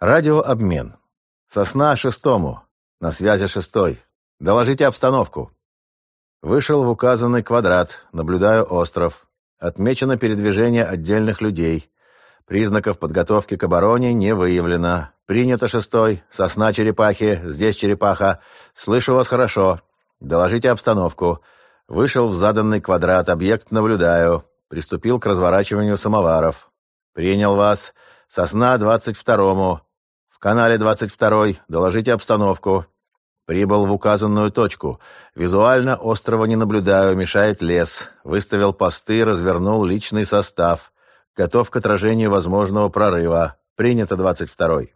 Радиообмен. Сосна шестому. На связи шестой. Доложите обстановку. Вышел в указанный квадрат. Наблюдаю остров. Отмечено передвижение отдельных людей. Признаков подготовки к обороне не выявлено. Принято шестой. Сосна черепахи. Здесь черепаха. Слышу вас хорошо. Доложите обстановку. Вышел в заданный квадрат. Объект наблюдаю. Приступил к разворачиванию самоваров. Принял вас. Сосна двадцать второму. В канале двадцать второй. Доложите обстановку. Прибыл в указанную точку. Визуально острова не наблюдаю, мешает лес. Выставил посты, развернул личный состав. Готов к отражению возможного прорыва. Принято 22-й.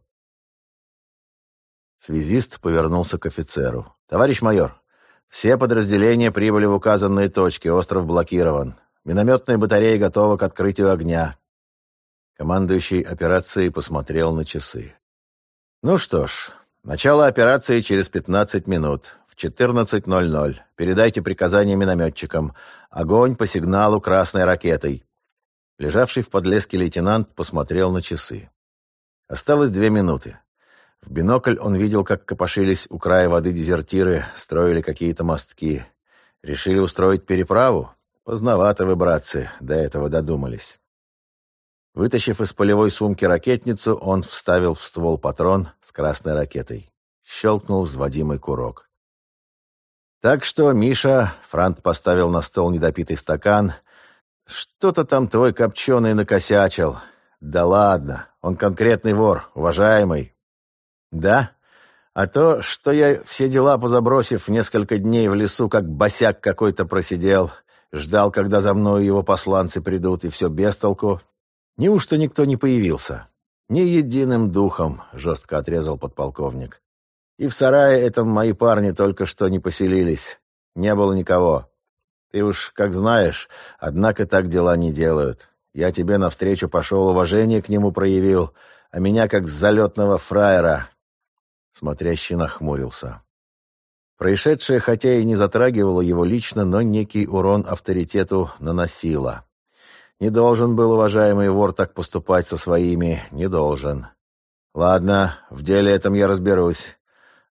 Связист повернулся к офицеру. «Товарищ майор, все подразделения прибыли в указанные точки. Остров блокирован. Минометная батарея готова к открытию огня». Командующий операцией посмотрел на часы. «Ну что ж, Начало операции через 15 минут. В 14.00. Передайте приказание минометчикам. Огонь по сигналу красной ракетой. Лежавший в подлеске лейтенант посмотрел на часы. Осталось две минуты. В бинокль он видел, как копошились у края воды дезертиры, строили какие-то мостки. Решили устроить переправу? Поздновато вы, братцы, до этого додумались. Вытащив из полевой сумки ракетницу, он вставил в ствол патрон с красной ракетой. Щелкнул взводимый курок. «Так что, Миша...» — Франт поставил на стол недопитый стакан. «Что-то там твой копченый накосячил. Да ладно, он конкретный вор, уважаемый». «Да? А то, что я все дела позабросив несколько дней в лесу, как босяк какой-то просидел, ждал, когда за мной его посланцы придут, и все без толку, Неужто никто не появился? Ни единым духом, жестко отрезал подполковник. И в сарае этом мои парни только что не поселились. Не было никого. Ты уж, как знаешь, однако так дела не делают. Я тебе навстречу пошел, уважение к нему проявил, а меня как залетного фраера. Смотрящий нахмурился. Происшедшее, хотя и не затрагивало его лично, но некий урон авторитету наносило. Не должен был уважаемый вор так поступать со своими, не должен. Ладно, в деле этом я разберусь.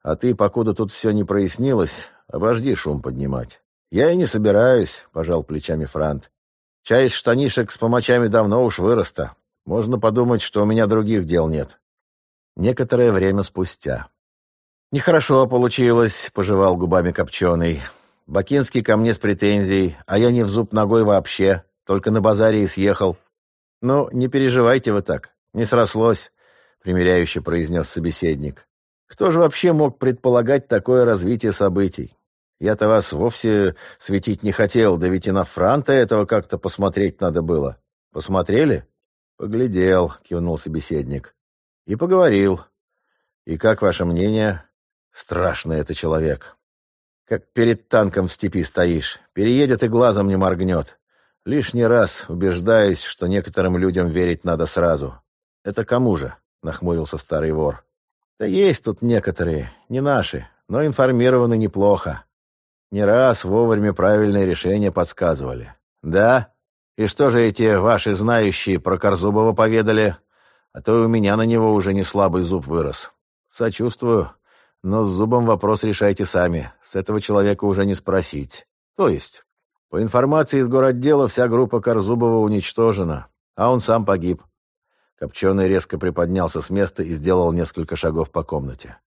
А ты, покуда тут все не прояснилось, обожди шум поднимать. Я и не собираюсь, пожал плечами Франт. Из штанишек с помочами давно уж выросла. Можно подумать, что у меня других дел нет. Некоторое время спустя. «Нехорошо получилось», — пожевал губами копченый. «Бакинский ко мне с претензией, а я не в зуб ногой вообще. Только на базаре и съехал. Ну, не переживайте вы так. Не срослось, примиряюще произнес собеседник. Кто же вообще мог предполагать такое развитие событий? Я-то вас вовсе светить не хотел, да ведь и на Франта этого как-то посмотреть надо было. Посмотрели? Поглядел, кивнул собеседник. И поговорил. И как ваше мнение? Страшный это человек. Как перед танком в степи стоишь. Переедет и глазом не моргнет. Лишний раз убеждаюсь, что некоторым людям верить надо сразу. Это кому же? Нахмурился старый вор. Да есть тут некоторые, не наши, но информированы неплохо. Не раз вовремя правильные решения подсказывали. Да? И что же эти ваши знающие про Корзубова поведали? А то у меня на него уже не слабый зуб вырос. Сочувствую, но с зубом вопрос решайте сами. С этого человека уже не спросить. То есть, по информации из городдела, вся группа Корзубова уничтожена, а он сам погиб. Копченый резко приподнялся с места и сделал несколько шагов по комнате.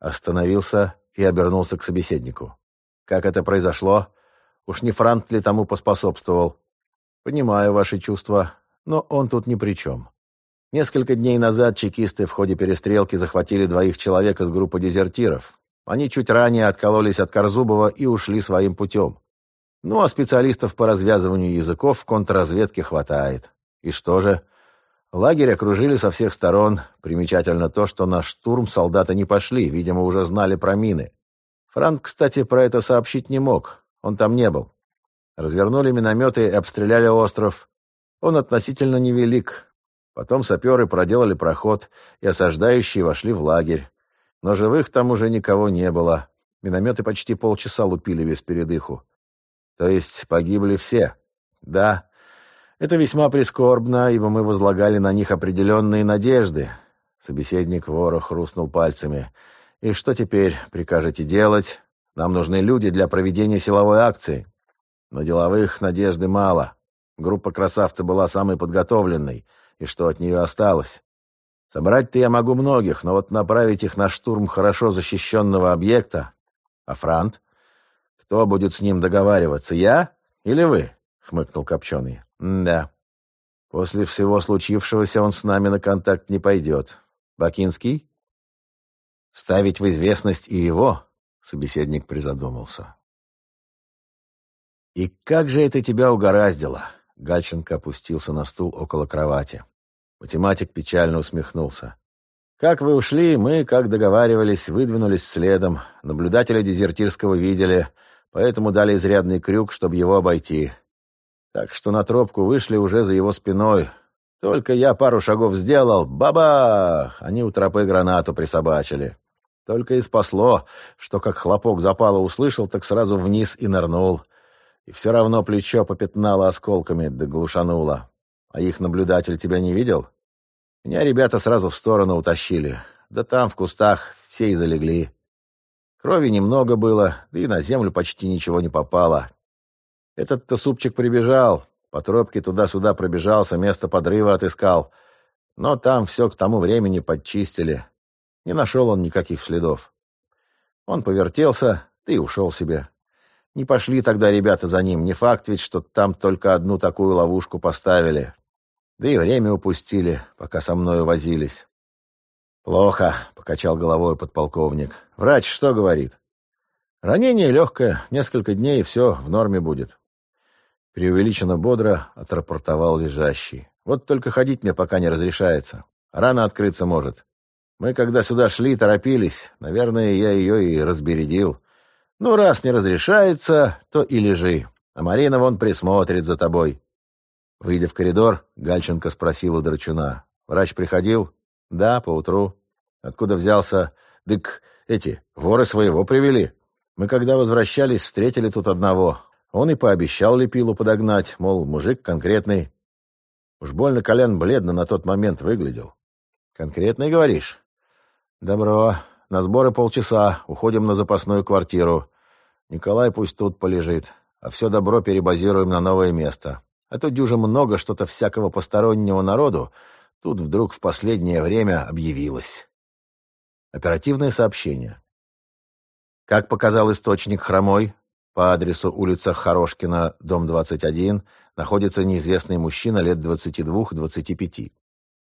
Остановился и обернулся к собеседнику. «Как это произошло? Уж не Франт ли тому поспособствовал?» «Понимаю ваши чувства, но он тут ни при чем. Несколько дней назад чекисты в ходе перестрелки захватили двоих человек из группы дезертиров. Они чуть ранее откололись от Корзубова и ушли своим путем. Ну, а специалистов по развязыванию языков в контрразведке хватает. И что же? Лагерь окружили со всех сторон. Примечательно то, что на штурм солдаты не пошли, видимо, уже знали про мины. Франк, кстати, про это сообщить не мог. Он там не был. Развернули минометы и обстреляли остров. Он относительно невелик. Потом саперы проделали проход, и осаждающие вошли в лагерь. Но живых там уже никого не было. Минометы почти полчаса лупили без передыху. То есть погибли все? Да. Это весьма прискорбно, ибо мы возлагали на них определенные надежды. Собеседник вора хрустнул пальцами. «И что теперь прикажете делать? Нам нужны люди для проведения силовой акции. Но деловых надежды мало. Группа красавца была самой подготовленной. И что от нее осталось? Собрать-то я могу многих, но вот направить их на штурм хорошо защищенного объекта... А Франт? Кто будет с ним договариваться, я или вы? Хмыкнул Копченый. Да. После всего случившегося он с нами на контакт не пойдет. Бакинский? Ставить в известность и его? Собеседник призадумался. «И как же это тебя угораздило?» Гальченко опустился на стул около кровати. Математик печально усмехнулся. «Как вы ушли, мы, как договаривались, выдвинулись следом. Наблюдателя дезертирского видели, поэтому дали изрядный крюк, чтобы его обойти. Так что на тропку вышли уже за его спиной. Только я пару шагов сделал, бабах! Они у тропы гранату присобачили. Только и спасло, что как хлопок запала услышал, так сразу вниз и нырнул. И все равно плечо попятнало осколками, да глушануло. А их наблюдатель тебя не видел? Меня ребята сразу в сторону утащили. Да там, в кустах, все и залегли. Крови немного было, да и на землю почти ничего не попало. Этот-то супчик прибежал, по тропке туда-сюда пробежался, место подрыва отыскал. Но там все к тому времени подчистили. Не нашел он никаких следов. Он повертелся, да и ушел себе. Не пошли тогда ребята за ним. Не факт ведь, что там только одну такую ловушку поставили. Да и время упустили, пока со мною возились. «Плохо», — покачал головой подполковник. «Врач что говорит?» «Ранение легкое, несколько дней, и все в норме будет». Преувеличенно бодро отрапортовал лежащий. «Вот только ходить мне пока не разрешается. Рана открыться может. Мы, когда сюда шли, торопились. Наверное, я ее и разбередил. Ну, раз не разрешается, то и лежи. А Марина вон присмотрит за тобой. Выйдя в коридор, Гальченко спросил у Драчуна. «Врач приходил?» «Да, поутру». «Откуда взялся?» «Дык, эти, воры своего привели. Мы, когда возвращались, встретили тут одного. Он и пообещал Лепилу подогнать, мол, мужик конкретный. Уж больно Колян бледно на тот момент выглядел. «Конкретный, говоришь?» «Добро. На сборы полчаса. Уходим на запасную квартиру. Николай пусть тут полежит, а все добро перебазируем на новое место. А то дюже много что-то всякого постороннего народу тут вдруг в последнее время объявилось. Оперативное сообщение. Как показал источник Хромой, по адресу улица Хорошкина, дом 21, находится неизвестный мужчина лет 22-25.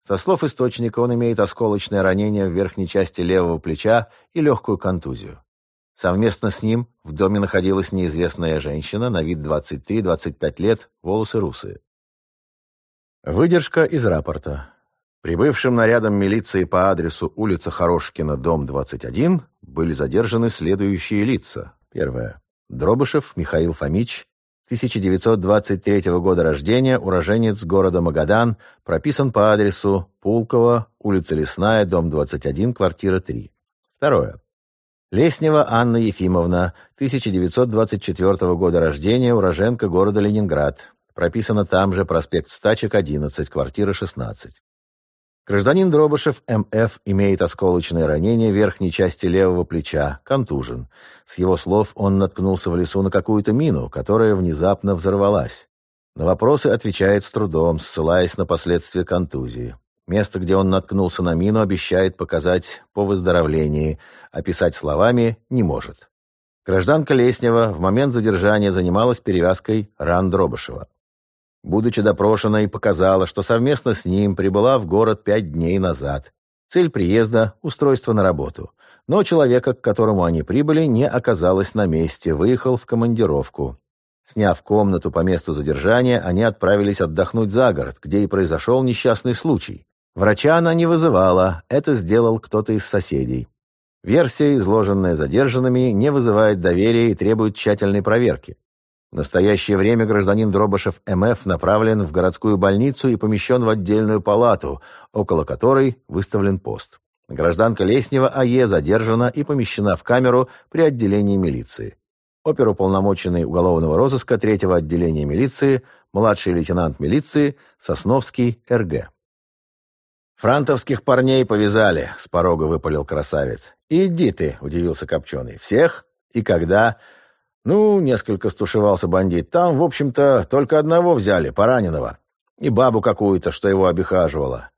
Со слов источника, он имеет осколочное ранение в верхней части левого плеча и легкую контузию. Совместно с ним в доме находилась неизвестная женщина, на вид 23-25 лет, волосы русые. Выдержка из рапорта. Прибывшим нарядом милиции по адресу улица Хорошкина, дом 21, были задержаны следующие лица. Первое. Дробышев Михаил Фомич, 1923 года рождения, уроженец города Магадан, прописан по адресу Пулково, улица Лесная, дом 21, квартира 3. Второе. Леснева Анна Ефимовна, 1924 года рождения, уроженка города Ленинград. Прописано там же проспект Стачек, 11, квартира 16. Гражданин Дробышев М.Ф. имеет осколочное ранение верхней части левого плеча, контужен. С его слов он наткнулся в лесу на какую-то мину, которая внезапно взорвалась. На вопросы отвечает с трудом, ссылаясь на последствия контузии. Место, где он наткнулся на мину, обещает показать по выздоровлении, а писать словами не может. Гражданка Леснева в момент задержания занималась перевязкой ран Дробышева. Будучи допрошенной, показала, что совместно с ним прибыла в город пять дней назад. Цель приезда – устройство на работу. Но человека, к которому они прибыли, не оказалось на месте, выехал в командировку. Сняв комнату по месту задержания, они отправились отдохнуть за город, где и произошел несчастный случай. Врача она не вызывала, это сделал кто-то из соседей. Версия, изложенная задержанными, не вызывает доверия и требует тщательной проверки. В настоящее время гражданин Дробышев МФ направлен в городскую больницу и помещен в отдельную палату, около которой выставлен пост. Гражданка Леснева АЕ задержана и помещена в камеру при отделении милиции. Оперуполномоченный уголовного розыска третьего отделения милиции, младший лейтенант милиции Сосновский РГ. «Франтовских парней повязали», — с порога выпалил красавец. «Иди ты», — удивился Копченый. «Всех? И когда?» «Ну, несколько стушевался бандит. Там, в общем-то, только одного взяли, пораненного. И бабу какую-то, что его обихаживала».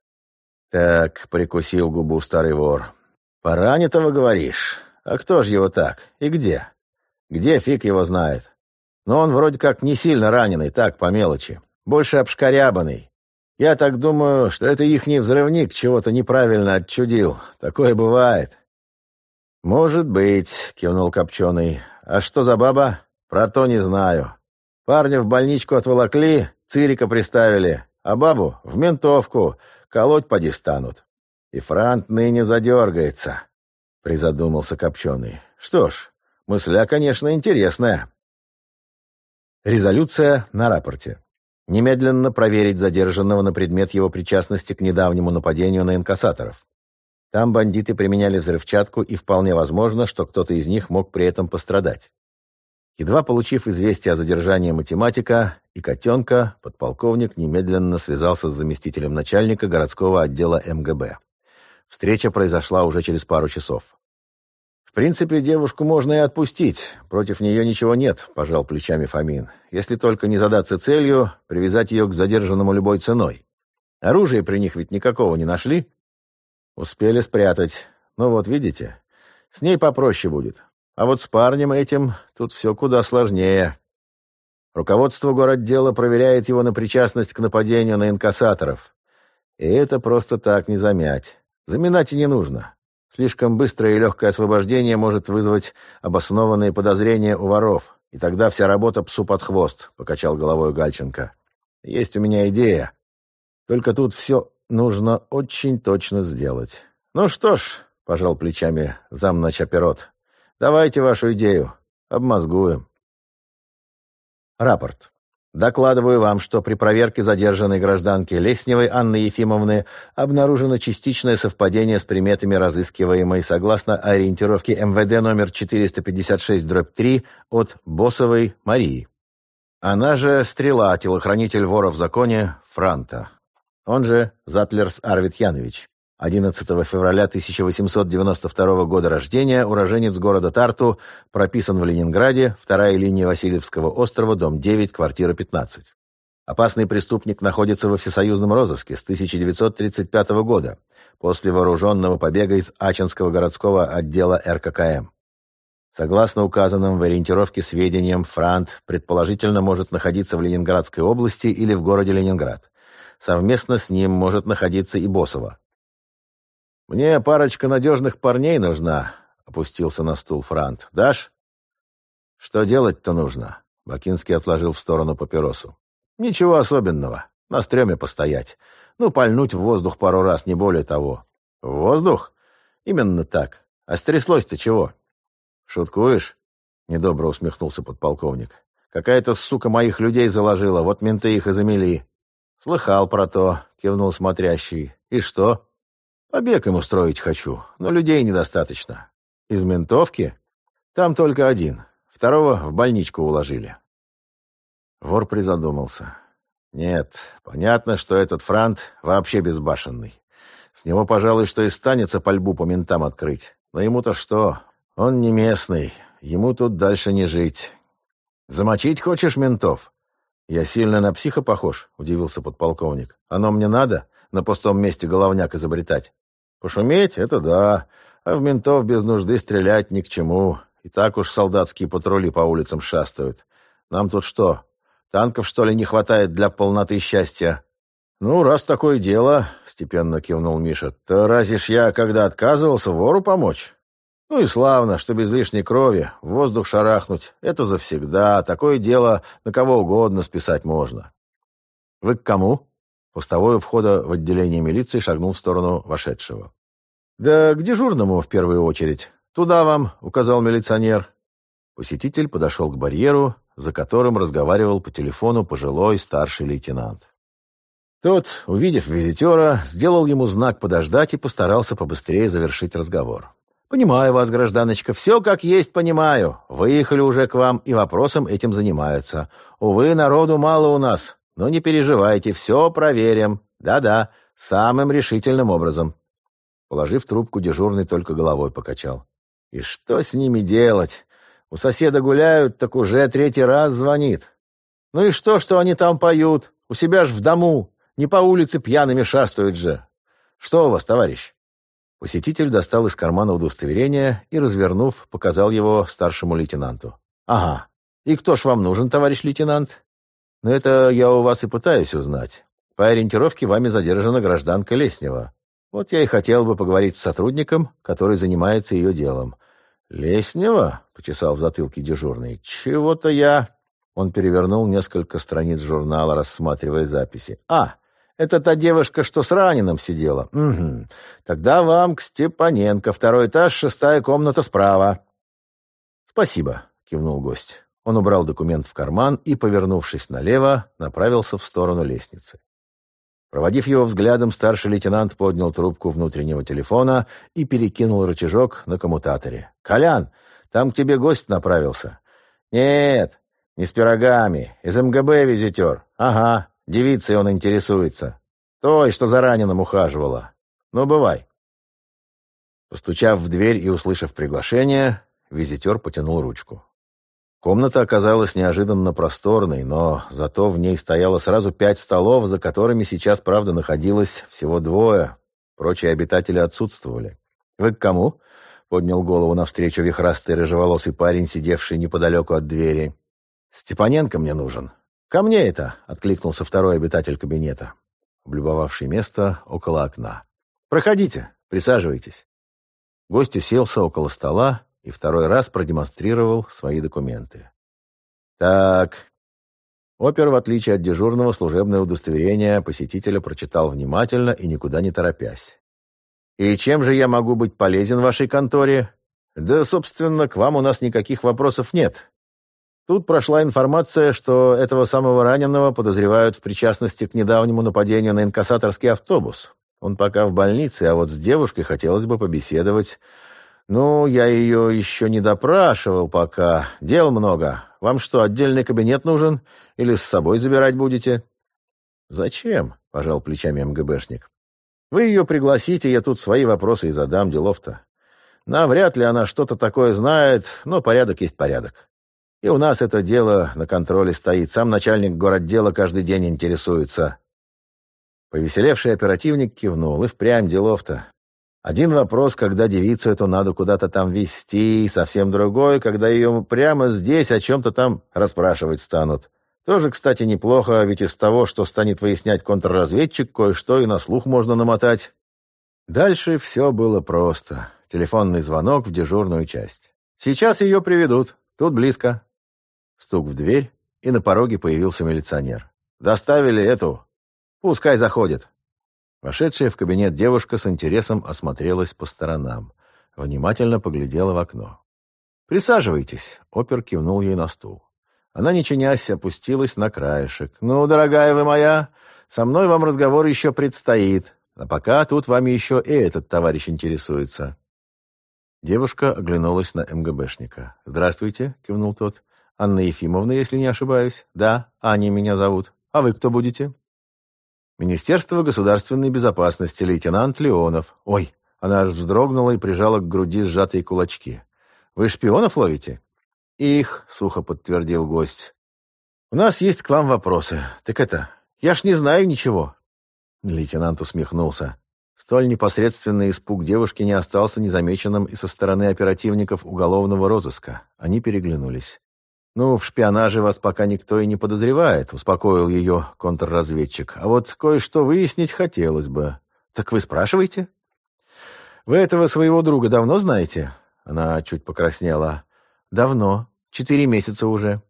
«Так», — прикусил губу старый вор. «Поранитого, говоришь? А кто ж его так? И где?» «Где фиг его знает?» «Но он вроде как не сильно раненый, так, по мелочи. Больше обшкорябанный. Я так думаю, что это ихний взрывник чего-то неправильно отчудил. Такое бывает». «Может быть», — кивнул Копченый. «А что за баба?» «Про то не знаю. Парня в больничку отволокли, цирика приставили, а бабу в ментовку, колоть поди станут. И франт ныне задергается», — призадумался Копченый. «Что ж, мысля, конечно, интересная». Резолюция на рапорте. Немедленно проверить задержанного на предмет его причастности к недавнему нападению на инкассаторов. Там бандиты применяли взрывчатку, и вполне возможно, что кто-то из них мог при этом пострадать. Едва получив известие о задержании математика и котенка, подполковник немедленно связался с заместителем начальника городского отдела МГБ. Встреча произошла уже через пару часов. «В принципе, девушку можно и отпустить. Против нее ничего нет», — пожал плечами Фомин. «Если только не задаться целью, привязать ее к задержанному любой ценой. Оружия при них ведь никакого не нашли?» Успели спрятать. Ну вот, видите, с ней попроще будет. А вот с парнем этим тут все куда сложнее. Руководство городдела проверяет его на причастность к нападению на инкассаторов. И это просто так не замять. Заминать и не нужно. Слишком быстрое и легкое освобождение может вызвать обоснованные подозрения у воров. И тогда вся работа псу под хвост, — покачал головой Гальченко. Есть у меня идея. Только тут все нужно очень точно сделать. Ну что ж, пожал плечами замначапирот, давайте вашу идею, обмозгуем. Рапорт. Докладываю вам, что при проверке задержанной гражданки Лесневой Анны Ефимовны обнаружено частичное совпадение с приметами разыскиваемой согласно ориентировке МВД номер 456-3 от Босовой Марии. Она же Стрела, телохранитель вора в законе Франта он же Затлерс Арвид Янович. 11 февраля 1892 года рождения, уроженец города Тарту, прописан в Ленинграде, вторая линия Васильевского острова, дом 9, квартира 15. Опасный преступник находится во всесоюзном розыске с 1935 года, после вооруженного побега из Ачинского городского отдела РККМ. Согласно указанным в ориентировке сведениям, Франт предположительно может находиться в Ленинградской области или в городе Ленинград. Совместно с ним может находиться и Босова. «Мне парочка надежных парней нужна», — опустился на стул Франт. «Дашь?» «Что делать-то нужно?» — Бакинский отложил в сторону папиросу. «Ничего особенного. На стреме постоять. Ну, пальнуть в воздух пару раз, не более того». «В воздух?» «Именно так. А стряслось-то чего?» «Шуткуешь?» — недобро усмехнулся подполковник. «Какая-то сука моих людей заложила, вот менты их и замели. «Слыхал про то», — кивнул смотрящий. «И что?» «Побег им устроить хочу, но людей недостаточно». «Из ментовки?» «Там только один. Второго в больничку уложили». Вор призадумался. «Нет, понятно, что этот франт вообще безбашенный. С него, пожалуй, что и станется пальбу по ментам открыть. Но ему-то что? Он не местный, ему тут дальше не жить. Замочить хочешь ментов? «Я сильно на психа похож?» — удивился подполковник. «Оно мне надо? На пустом месте головняк изобретать?» «Пошуметь — это да, а в ментов без нужды стрелять ни к чему. И так уж солдатские патрули по улицам шастают. Нам тут что, танков, что ли, не хватает для полноты счастья?» «Ну, раз такое дело», — степенно кивнул Миша, — «то разве ж я, когда отказывался, вору помочь?» Ну и славно, что без лишней крови, в воздух шарахнуть. Это завсегда, такое дело на кого угодно списать можно. Вы к кому? Пустовой у входа в отделение милиции шагнул в сторону вошедшего. «Да к дежурному в первую очередь. Туда вам», — указал милиционер. Посетитель подошел к барьеру, за которым разговаривал по телефону пожилой старший лейтенант. Тот, увидев визитера, сделал ему знак подождать и постарался побыстрее завершить разговор. «Понимаю вас, гражданочка, все как есть понимаю. Выехали уже к вам и вопросом этим занимаются. Увы, народу мало у нас, но не переживайте, все проверим. Да-да, Самым решительным образом. Положив трубку, дежурный только головой покачал. И что с ними делать? У соседа гуляют, так уже третий раз звонит. Ну и что, что они там поют? У себя ж в дому. Не по улице пьяными шастают же. Что у вас, товарищ? Посетитель достал из кармана удостоверение и, развернув, показал его старшему лейтенанту. «Ага. И кто ж вам нужен, товарищ лейтенант?» «Ну, это я у вас и пытаюсь узнать. По ориентировке вами задержана гражданка Леснева. Вот я и хотел бы поговорить с сотрудником, который занимается ее делом». «Леснева?» — почесал в затылке дежурный. «Чего-то я...» Он перевернул несколько страниц журнала, рассматривая записи. «А, это та девушка, что с раненым сидела. Угу. Тогда вам к Степаненко. Второй этаж, шестая комната справа. Спасибо, кивнул гость. Он убрал документ в карман и, повернувшись налево, направился в сторону лестницы. Проводив его взглядом, старший лейтенант поднял трубку внутреннего телефона и перекинул рычажок на коммутаторе. «Колян, там к тебе гость направился». «Нет, не с пирогами. Из МГБ визитер. Ага, Девицей он интересуется. Той, что за раненым ухаживала. Ну, бывай. Постучав в дверь и услышав приглашение, визитер потянул ручку. Комната оказалась неожиданно просторной, но зато в ней стояло сразу пять столов, за которыми сейчас, правда, находилось всего двое. Прочие обитатели отсутствовали. «Вы к кому?» — поднял голову навстречу вихрастый рыжеволосый парень, сидевший неподалеку от двери. «Степаненко мне нужен. «Ко мне это!» — откликнулся второй обитатель кабинета, облюбовавший место около окна. «Проходите, присаживайтесь». Гость уселся около стола и второй раз продемонстрировал свои документы. «Так...» Опер, в отличие от дежурного, служебное удостоверение посетителя прочитал внимательно и никуда не торопясь. «И чем же я могу быть полезен вашей конторе?» «Да, собственно, к вам у нас никаких вопросов нет. Тут прошла информация, что этого самого раненого подозревают в причастности к недавнему нападению на инкассаторский автобус. Он пока в больнице, а вот с девушкой хотелось бы побеседовать. Ну, я ее еще не допрашивал пока. Дел много. Вам что, отдельный кабинет нужен? Или с собой забирать будете? Зачем? — пожал плечами МГБшник. Вы ее пригласите, я тут свои вопросы и задам делов-то. Навряд ли она что-то такое знает, но порядок есть порядок. И у нас это дело на контроле стоит. Сам начальник городдела каждый день интересуется. Повеселевший оперативник кивнул. И впрямь делов-то. Один вопрос, когда девицу эту надо куда-то там везти, совсем другой, когда ее прямо здесь о чем-то там расспрашивать станут. Тоже, кстати, неплохо, ведь из того, что станет выяснять контрразведчик, кое-что и на слух можно намотать. Дальше все было просто. Телефонный звонок в дежурную часть. «Сейчас ее приведут. Тут близко. Стук в дверь, и на пороге появился милиционер. «Доставили эту. Пускай заходит». Вошедшая в кабинет девушка с интересом осмотрелась по сторонам. Внимательно поглядела в окно. «Присаживайтесь», — опер кивнул ей на стул. Она, не чинясь, опустилась на краешек. «Ну, дорогая вы моя, со мной вам разговор еще предстоит. А пока тут вами еще и этот товарищ интересуется». Девушка оглянулась на МГБшника. «Здравствуйте», — кивнул тот. Анна Ефимовна, если не ошибаюсь. Да, Аня меня зовут. А вы кто будете? Министерство государственной безопасности, лейтенант Леонов. Ой, она аж вздрогнула и прижала к груди сжатые кулачки. Вы шпионов ловите? Их, сухо подтвердил гость. У нас есть к вам вопросы. Так это, я ж не знаю ничего. Лейтенант усмехнулся. Столь непосредственный испуг девушки не остался незамеченным и со стороны оперативников уголовного розыска. Они переглянулись. «Ну, в шпионаже вас пока никто и не подозревает», — успокоил ее контрразведчик. «А вот кое-что выяснить хотелось бы. Так вы спрашиваете?» «Вы этого своего друга давно знаете?» Она чуть покраснела. «Давно. Четыре месяца уже.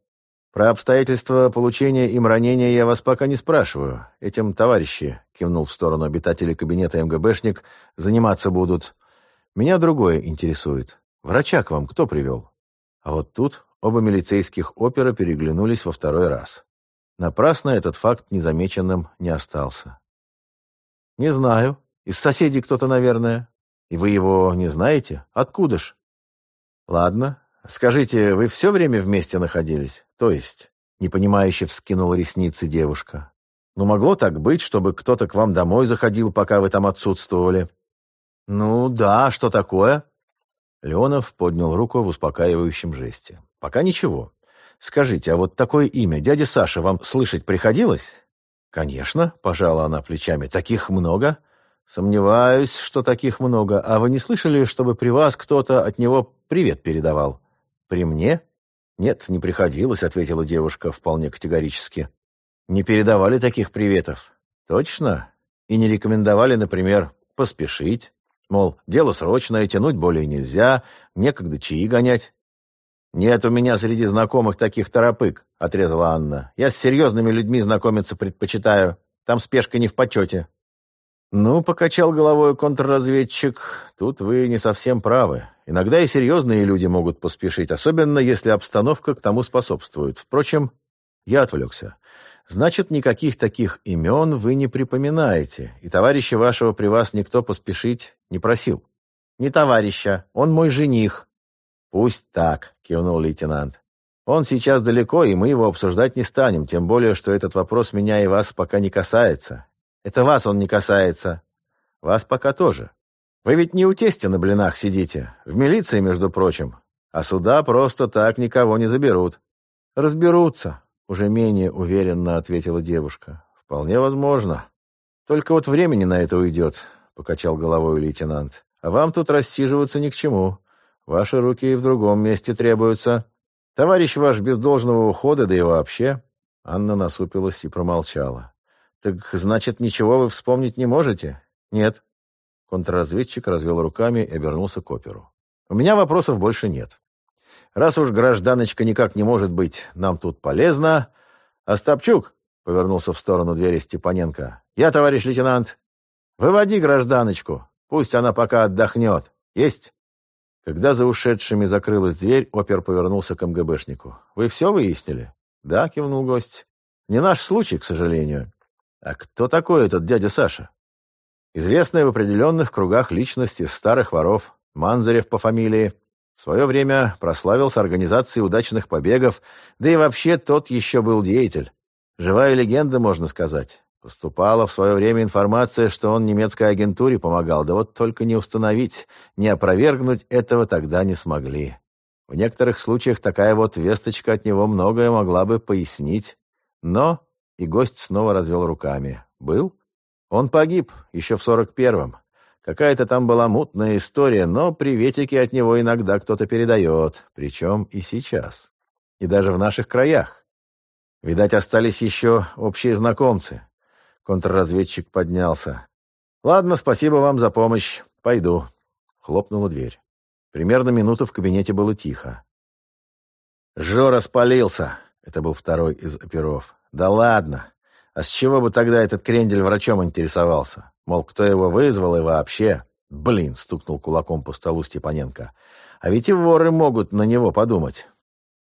Про обстоятельства получения им ранения я вас пока не спрашиваю. Этим товарищи, — кивнул в сторону обитателей кабинета МГБшник, — заниматься будут. Меня другое интересует. Врача к вам кто привел?» А вот тут Оба милицейских опера переглянулись во второй раз. Напрасно этот факт незамеченным не остался. «Не знаю. Из соседей кто-то, наверное. И вы его не знаете? Откуда ж?» «Ладно. Скажите, вы все время вместе находились? То есть?» Непонимающе вскинула ресницы девушка. Ну, могло так быть, чтобы кто-то к вам домой заходил, пока вы там отсутствовали. Ну, да, что такое? Леонов поднял руку в успокаивающем жесте. Пока ничего. Скажите, а вот такое имя, дядя Саша, вам слышать приходилось? Конечно, пожала она плечами. Таких много? Сомневаюсь, что таких много. А вы не слышали, чтобы при вас кто-то от него привет передавал? При мне? Нет, не приходилось, ответила девушка вполне категорически. Не передавали таких приветов. Точно? И не рекомендовали, например, поспешить? Мол, дело срочное, тянуть более нельзя, некогда чаи гонять. «Нет у меня среди знакомых таких торопык», — отрезала Анна. «Я с серьезными людьми знакомиться предпочитаю. Там спешка не в почете». «Ну, — покачал головой контрразведчик, — тут вы не совсем правы. Иногда и серьезные люди могут поспешить, особенно если обстановка к тому способствует. Впрочем, я отвлекся. Значит, никаких таких имен вы не припоминаете, и товарища вашего при вас никто поспешить не просил. Не товарища, он мой жених. Пусть так, кивнул лейтенант. Он сейчас далеко, и мы его обсуждать не станем, тем более, что этот вопрос меня и вас пока не касается. Это вас он не касается. Вас пока тоже. Вы ведь не у тестя на блинах сидите, в милиции, между прочим. А сюда просто так никого не заберут. Разберутся, уже менее уверенно ответила девушка. Вполне возможно. Только вот времени на это уйдет, покачал головой лейтенант. А вам тут рассиживаться ни к чему. Ваши руки и в другом месте требуются. Товарищ ваш без должного ухода, да и вообще. Анна насупилась и промолчала. Так значит, ничего вы вспомнить не можете? Нет. Контрразведчик развел руками и обернулся к оперу. У меня вопросов больше нет. Раз уж гражданочка никак не может быть нам тут полезна... Остапчук, — повернулся в сторону двери Степаненко. Я, товарищ лейтенант. Выводи гражданочку. Пусть она пока отдохнет. Есть? Когда за ушедшими закрылась дверь, опер повернулся к МГБшнику. «Вы все выяснили?» «Да», — кивнул гость. «Не наш случай, к сожалению». «А кто такой этот дядя Саша?» «Известная в определенных кругах личность из старых воров, Манзарев по фамилии. В свое время прославился организацией удачных побегов, да и вообще тот еще был деятель. Живая легенда, можно сказать. Поступала в свое время информация, что он немецкой агентуре помогал, да вот только не установить, не опровергнуть этого тогда не смогли. В некоторых случаях такая вот весточка от него многое могла бы пояснить. Но и гость снова развел руками. Был? Он погиб еще в сорок первом. Какая-то там была мутная история, но приветики от него иногда кто-то передает, причем и сейчас. И даже в наших краях. Видать, остались еще общие знакомцы. Контрразведчик поднялся. «Ладно, спасибо вам за помощь. Пойду». Хлопнула дверь. Примерно минуту в кабинете было тихо. «Жора спалился!» — это был второй из оперов. «Да ладно! А с чего бы тогда этот крендель врачом интересовался? Мол, кто его вызвал и вообще? Блин, стукнул кулаком по столу Степаненко. А ведь и воры могут на него подумать.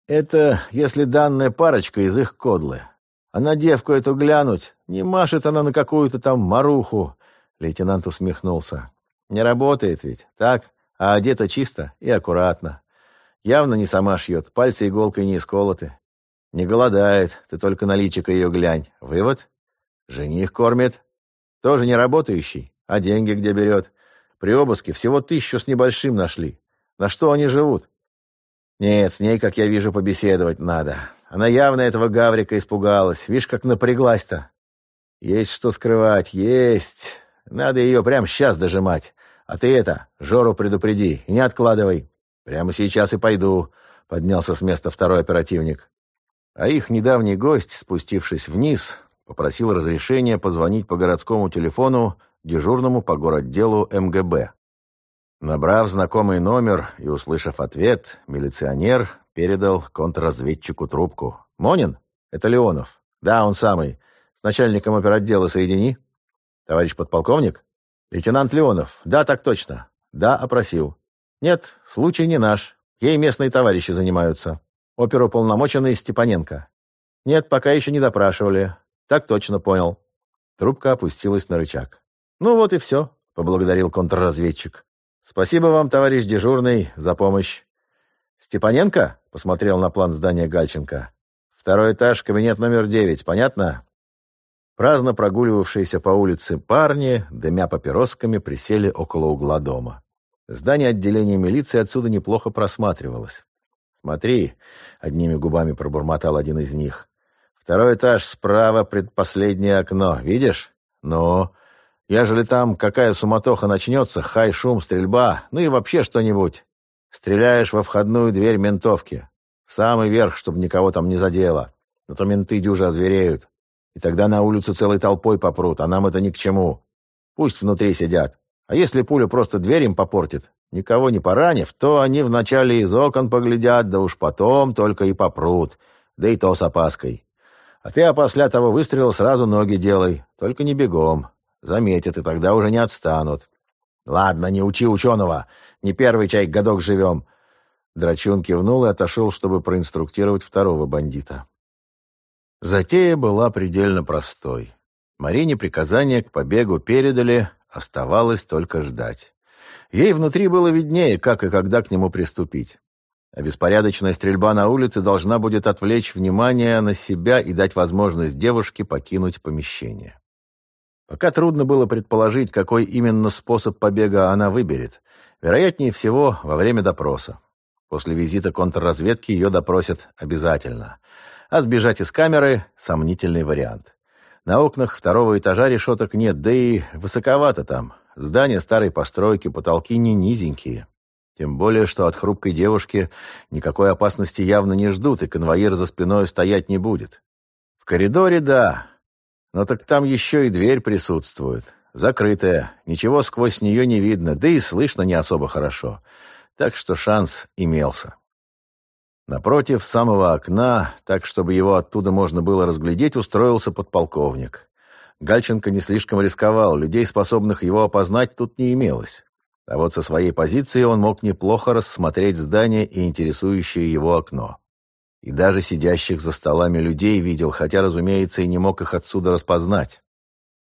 Это если данная парочка из их кодлы. А на девку эту глянуть, не машет она на какую-то там маруху. Лейтенант усмехнулся. Не работает ведь, так? А одета чисто и аккуратно. Явно не сама шьет, пальцы иголкой не исколоты. Не голодает, ты только на личико ее глянь. Вывод? Жених кормит, тоже не работающий, а деньги где берет. При обыске всего тысячу с небольшим нашли. На что они живут? Нет, с ней, как я вижу, побеседовать надо. Она явно этого Гаврика испугалась. Видишь, как напряглась-то. Есть что скрывать, есть. Надо ее прямо сейчас дожимать. А ты это, Жору предупреди не откладывай. Прямо сейчас и пойду, — поднялся с места второй оперативник. А их недавний гость, спустившись вниз, попросил разрешения позвонить по городскому телефону дежурному по городделу МГБ. Набрав знакомый номер и услышав ответ, милиционер передал контрразведчику трубку. «Монин? Это Леонов. Да, он самый. С начальником оперотдела соедини. Товарищ подполковник? Лейтенант Леонов. Да, так точно. Да, опросил. Нет, случай не наш. Ей местные товарищи занимаются. Оперуполномоченный Степаненко. Нет, пока еще не допрашивали. Так точно понял. Трубка опустилась на рычаг. Ну вот и все, поблагодарил контрразведчик. Спасибо вам, товарищ дежурный, за помощь. Степаненко посмотрел на план здания Гальченко. Второй этаж, кабинет номер девять, понятно? Праздно прогуливавшиеся по улице парни, дымя папиросками, присели около угла дома. Здание отделения милиции отсюда неплохо просматривалось. «Смотри», — одними губами пробормотал один из них. «Второй этаж справа, предпоследнее окно. Видишь? Ну, ежели там какая суматоха начнется, хай, шум, стрельба, ну и вообще что-нибудь. Стреляешь во входную дверь ментовки. В самый верх, чтобы никого там не задело. А то менты дюжи озвереют. И тогда на улицу целой толпой попрут, а нам это ни к чему. Пусть внутри сидят. А если пуля просто дверь им попортит, никого не поранив, то они вначале из окон поглядят, да уж потом только и попрут, да и то с опаской. А ты опосля того выстрела сразу ноги делай, только не бегом. Заметят, и тогда уже не отстанут. Ладно, не учи ученого, не первый чай годок живем. Драчун кивнул и отошел, чтобы проинструктировать второго бандита. Затея была предельно простой. Марине приказание к побегу передали, оставалось только ждать. Ей внутри было виднее, как и когда к нему приступить. А беспорядочная стрельба на улице должна будет отвлечь внимание на себя и дать возможность девушке покинуть помещение. Пока трудно было предположить, какой именно способ побега она выберет. Вероятнее всего, во время допроса. После визита контрразведки ее допросят обязательно а сбежать из камеры — сомнительный вариант. На окнах второго этажа решеток нет, да и высоковато там. Здания старой постройки, потолки не низенькие. Тем более, что от хрупкой девушки никакой опасности явно не ждут, и конвоир за спиной стоять не будет. В коридоре — да, но так там еще и дверь присутствует. Закрытая, ничего сквозь нее не видно, да и слышно не особо хорошо. Так что шанс имелся. Напротив самого окна, так чтобы его оттуда можно было разглядеть, устроился подполковник. Гальченко не слишком рисковал, людей, способных его опознать, тут не имелось. А вот со своей позиции он мог неплохо рассмотреть здание и интересующее его окно. И даже сидящих за столами людей видел, хотя, разумеется, и не мог их отсюда распознать.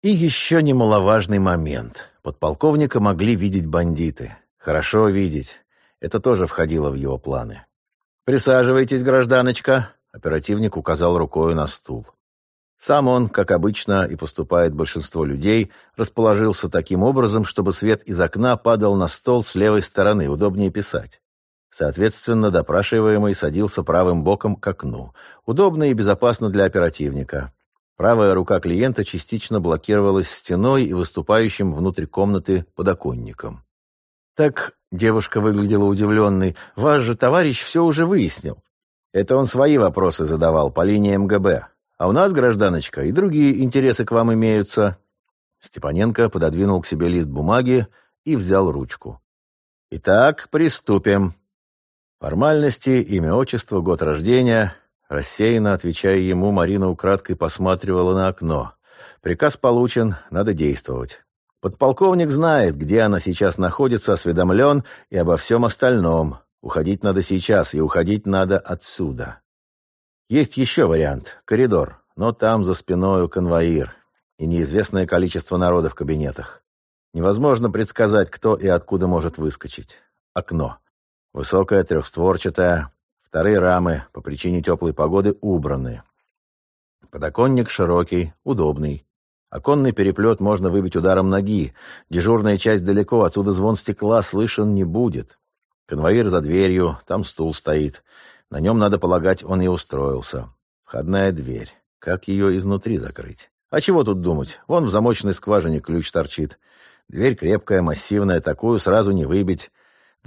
И еще немаловажный момент. Подполковника могли видеть бандиты. Хорошо видеть. Это тоже входило в его планы. «Присаживайтесь, гражданочка», — оперативник указал рукой на стул. Сам он, как обычно и поступает большинство людей, расположился таким образом, чтобы свет из окна падал на стол с левой стороны, удобнее писать. Соответственно, допрашиваемый садился правым боком к окну. Удобно и безопасно для оперативника. Правая рука клиента частично блокировалась стеной и выступающим внутрь комнаты подоконником. «Так Девушка выглядела удивленной. «Ваш же товарищ все уже выяснил». «Это он свои вопросы задавал по линии МГБ. А у нас, гражданочка, и другие интересы к вам имеются». Степаненко пододвинул к себе лист бумаги и взял ручку. «Итак, приступим». Формальности, имя, отчество, год рождения. Рассеянно, отвечая ему, Марина украдкой посматривала на окно. Приказ получен, надо действовать. Подполковник знает, где она сейчас находится, осведомлен и обо всем остальном. Уходить надо сейчас, и уходить надо отсюда. Есть еще вариант — коридор, но там за спиной конвоир и неизвестное количество народа в кабинетах. Невозможно предсказать, кто и откуда может выскочить. Окно. Высокое, трехстворчатое. Вторые рамы по причине теплой погоды убраны. Подоконник широкий, удобный. Оконный переплет можно выбить ударом ноги. Дежурная часть далеко, отсюда звон стекла слышен не будет. Конвоир за дверью, там стул стоит. На нем, надо полагать, он и устроился. Входная дверь. Как ее изнутри закрыть? А чего тут думать? Вон в замочной скважине ключ торчит. Дверь крепкая, массивная, такую сразу не выбить.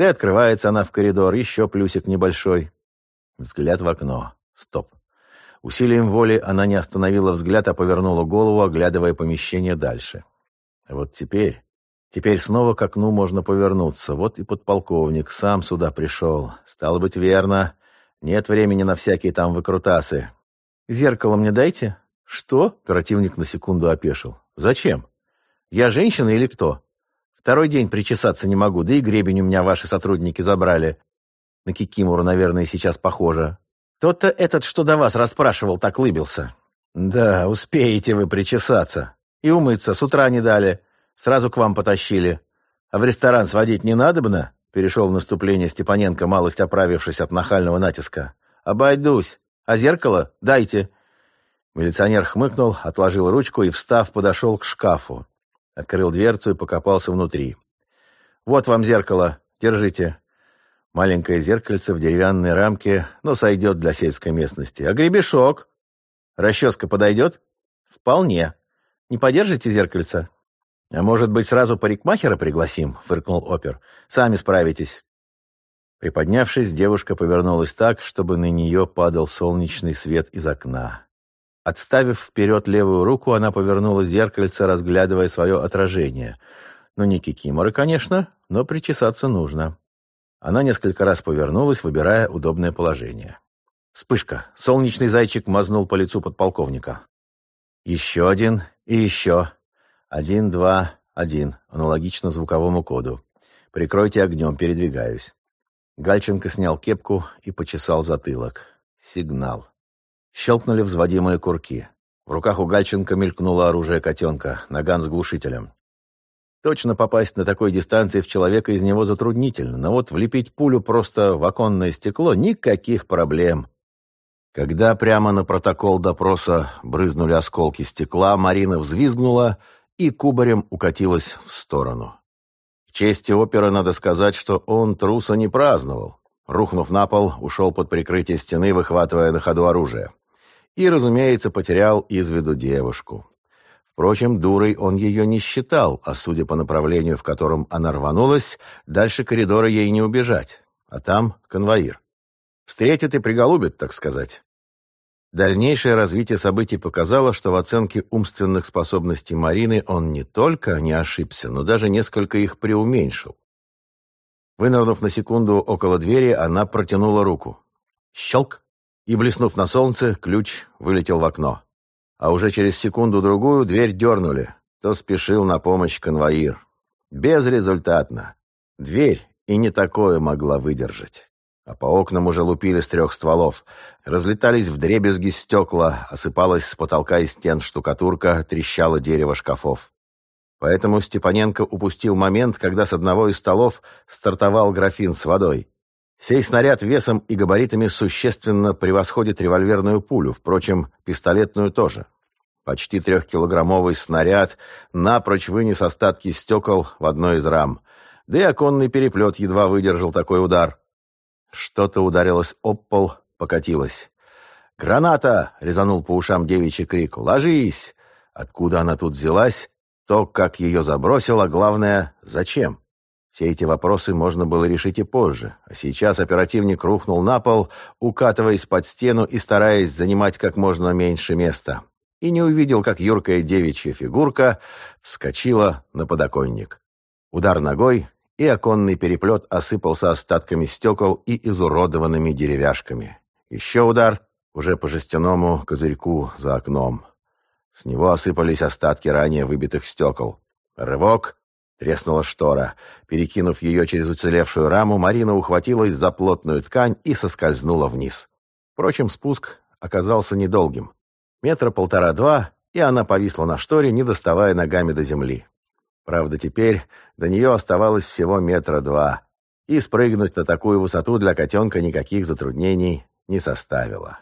Да и открывается она в коридор, еще плюсик небольшой. Взгляд в окно. Стоп. Усилием воли она не остановила взгляд, а повернула голову, оглядывая помещение дальше. Вот теперь... Теперь снова к окну можно повернуться. Вот и подполковник сам сюда пришел. Стало быть, верно. Нет времени на всякие там выкрутасы. «Зеркало мне дайте?» «Что?» — оперативник на секунду опешил. «Зачем? Я женщина или кто? Второй день причесаться не могу, да и гребень у меня ваши сотрудники забрали. На Кикимору, наверное, сейчас похоже. Тот-то этот, что до вас расспрашивал, так лыбился. Да, успеете вы причесаться. И умыться с утра не дали. Сразу к вам потащили. А в ресторан сводить не надобно? Перешел в наступление Степаненко, малость оправившись от нахального натиска. Обойдусь. А зеркало дайте. Милиционер хмыкнул, отложил ручку и, встав, подошел к шкафу. Открыл дверцу и покопался внутри. «Вот вам зеркало. Держите». Маленькое зеркальце в деревянной рамке, но сойдет для сельской местности. «А гребешок? Расческа подойдет?» «Вполне. Не подержите зеркальце?» «А может быть, сразу парикмахера пригласим?» — фыркнул опер. «Сами справитесь». Приподнявшись, девушка повернулась так, чтобы на нее падал солнечный свет из окна. Отставив вперед левую руку, она повернула зеркальце, разглядывая свое отражение. Ну, не кикиморы, конечно, но причесаться нужно. Она несколько раз повернулась, выбирая удобное положение. Вспышка. Солнечный зайчик мазнул по лицу подполковника. Еще один и еще. Один, два, один. Аналогично звуковому коду. Прикройте огнем, передвигаюсь. Гальченко снял кепку и почесал затылок. Сигнал. Щелкнули взводимые курки. В руках у Гальченко мелькнуло оружие котенка, наган с глушителем. Точно попасть на такой дистанции в человека из него затруднительно, но вот влепить пулю просто в оконное стекло — никаких проблем. Когда прямо на протокол допроса брызнули осколки стекла, Марина взвизгнула и кубарем укатилась в сторону. В чести опера надо сказать, что он труса не праздновал. Рухнув на пол, ушел под прикрытие стены, выхватывая на ходу оружие. И, разумеется, потерял из виду девушку. Впрочем, дурой он ее не считал, а судя по направлению, в котором она рванулась, дальше коридора ей не убежать. А там конвоир. Встретит и приголубит, так сказать. Дальнейшее развитие событий показало, что в оценке умственных способностей Марины он не только не ошибся, но даже несколько их преуменьшил. Вынырнув на секунду около двери, она протянула руку. Щелк! И, блеснув на солнце, ключ вылетел в окно а уже через секунду-другую дверь дернули. То спешил на помощь конвоир. Безрезультатно. Дверь и не такое могла выдержать. А по окнам уже лупили с трех стволов. Разлетались в дребезги стекла, осыпалась с потолка и стен штукатурка, трещало дерево шкафов. Поэтому Степаненко упустил момент, когда с одного из столов стартовал графин с водой. Сей снаряд весом и габаритами существенно превосходит револьверную пулю, впрочем, пистолетную тоже. Почти трехкилограммовый снаряд напрочь вынес остатки стекол в одной из рам. Да и оконный переплет едва выдержал такой удар. Что-то ударилось об пол, покатилось. «Граната!» — резанул по ушам девичий крик. «Ложись!» Откуда она тут взялась? То, как ее забросило, главное, зачем? Все эти вопросы можно было решить и позже, а сейчас оперативник рухнул на пол, укатываясь под стену и стараясь занимать как можно меньше места. И не увидел, как юркая девичья фигурка вскочила на подоконник. Удар ногой, и оконный переплет осыпался остатками стекол и изуродованными деревяшками. Еще удар, уже по жестяному козырьку за окном. С него осыпались остатки ранее выбитых стекол. Рывок — Треснула штора. Перекинув ее через уцелевшую раму, Марина ухватилась за плотную ткань и соскользнула вниз. Впрочем, спуск оказался недолгим. Метра полтора-два, и она повисла на шторе, не доставая ногами до земли. Правда, теперь до нее оставалось всего метра два, и спрыгнуть на такую высоту для котенка никаких затруднений не составило.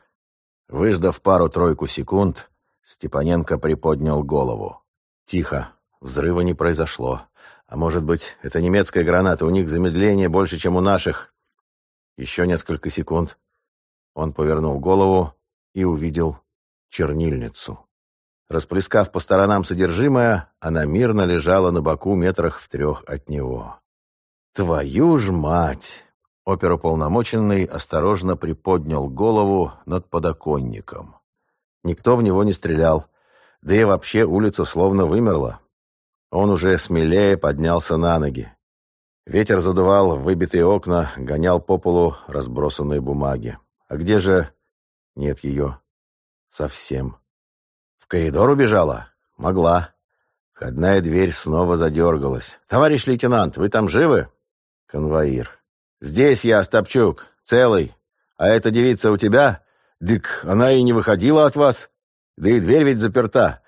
Выждав пару-тройку секунд, Степаненко приподнял голову. Тихо, взрыва не произошло. А может быть, это немецкая граната, у них замедление больше, чем у наших. Еще несколько секунд. Он повернул голову и увидел чернильницу. Расплескав по сторонам содержимое, она мирно лежала на боку метрах в трех от него. «Твою ж мать!» Оперуполномоченный осторожно приподнял голову над подоконником. Никто в него не стрелял, да и вообще улица словно вымерла. Он уже смелее поднялся на ноги. Ветер задувал выбитые окна, гонял по полу разбросанные бумаги. А где же... Нет ее. Совсем. В коридор убежала? Могла. Входная дверь снова задергалась. «Товарищ лейтенант, вы там живы?» Конвоир. «Здесь я, Стопчук, целый. А эта девица у тебя? Дык, она и не выходила от вас. Да и дверь ведь заперта.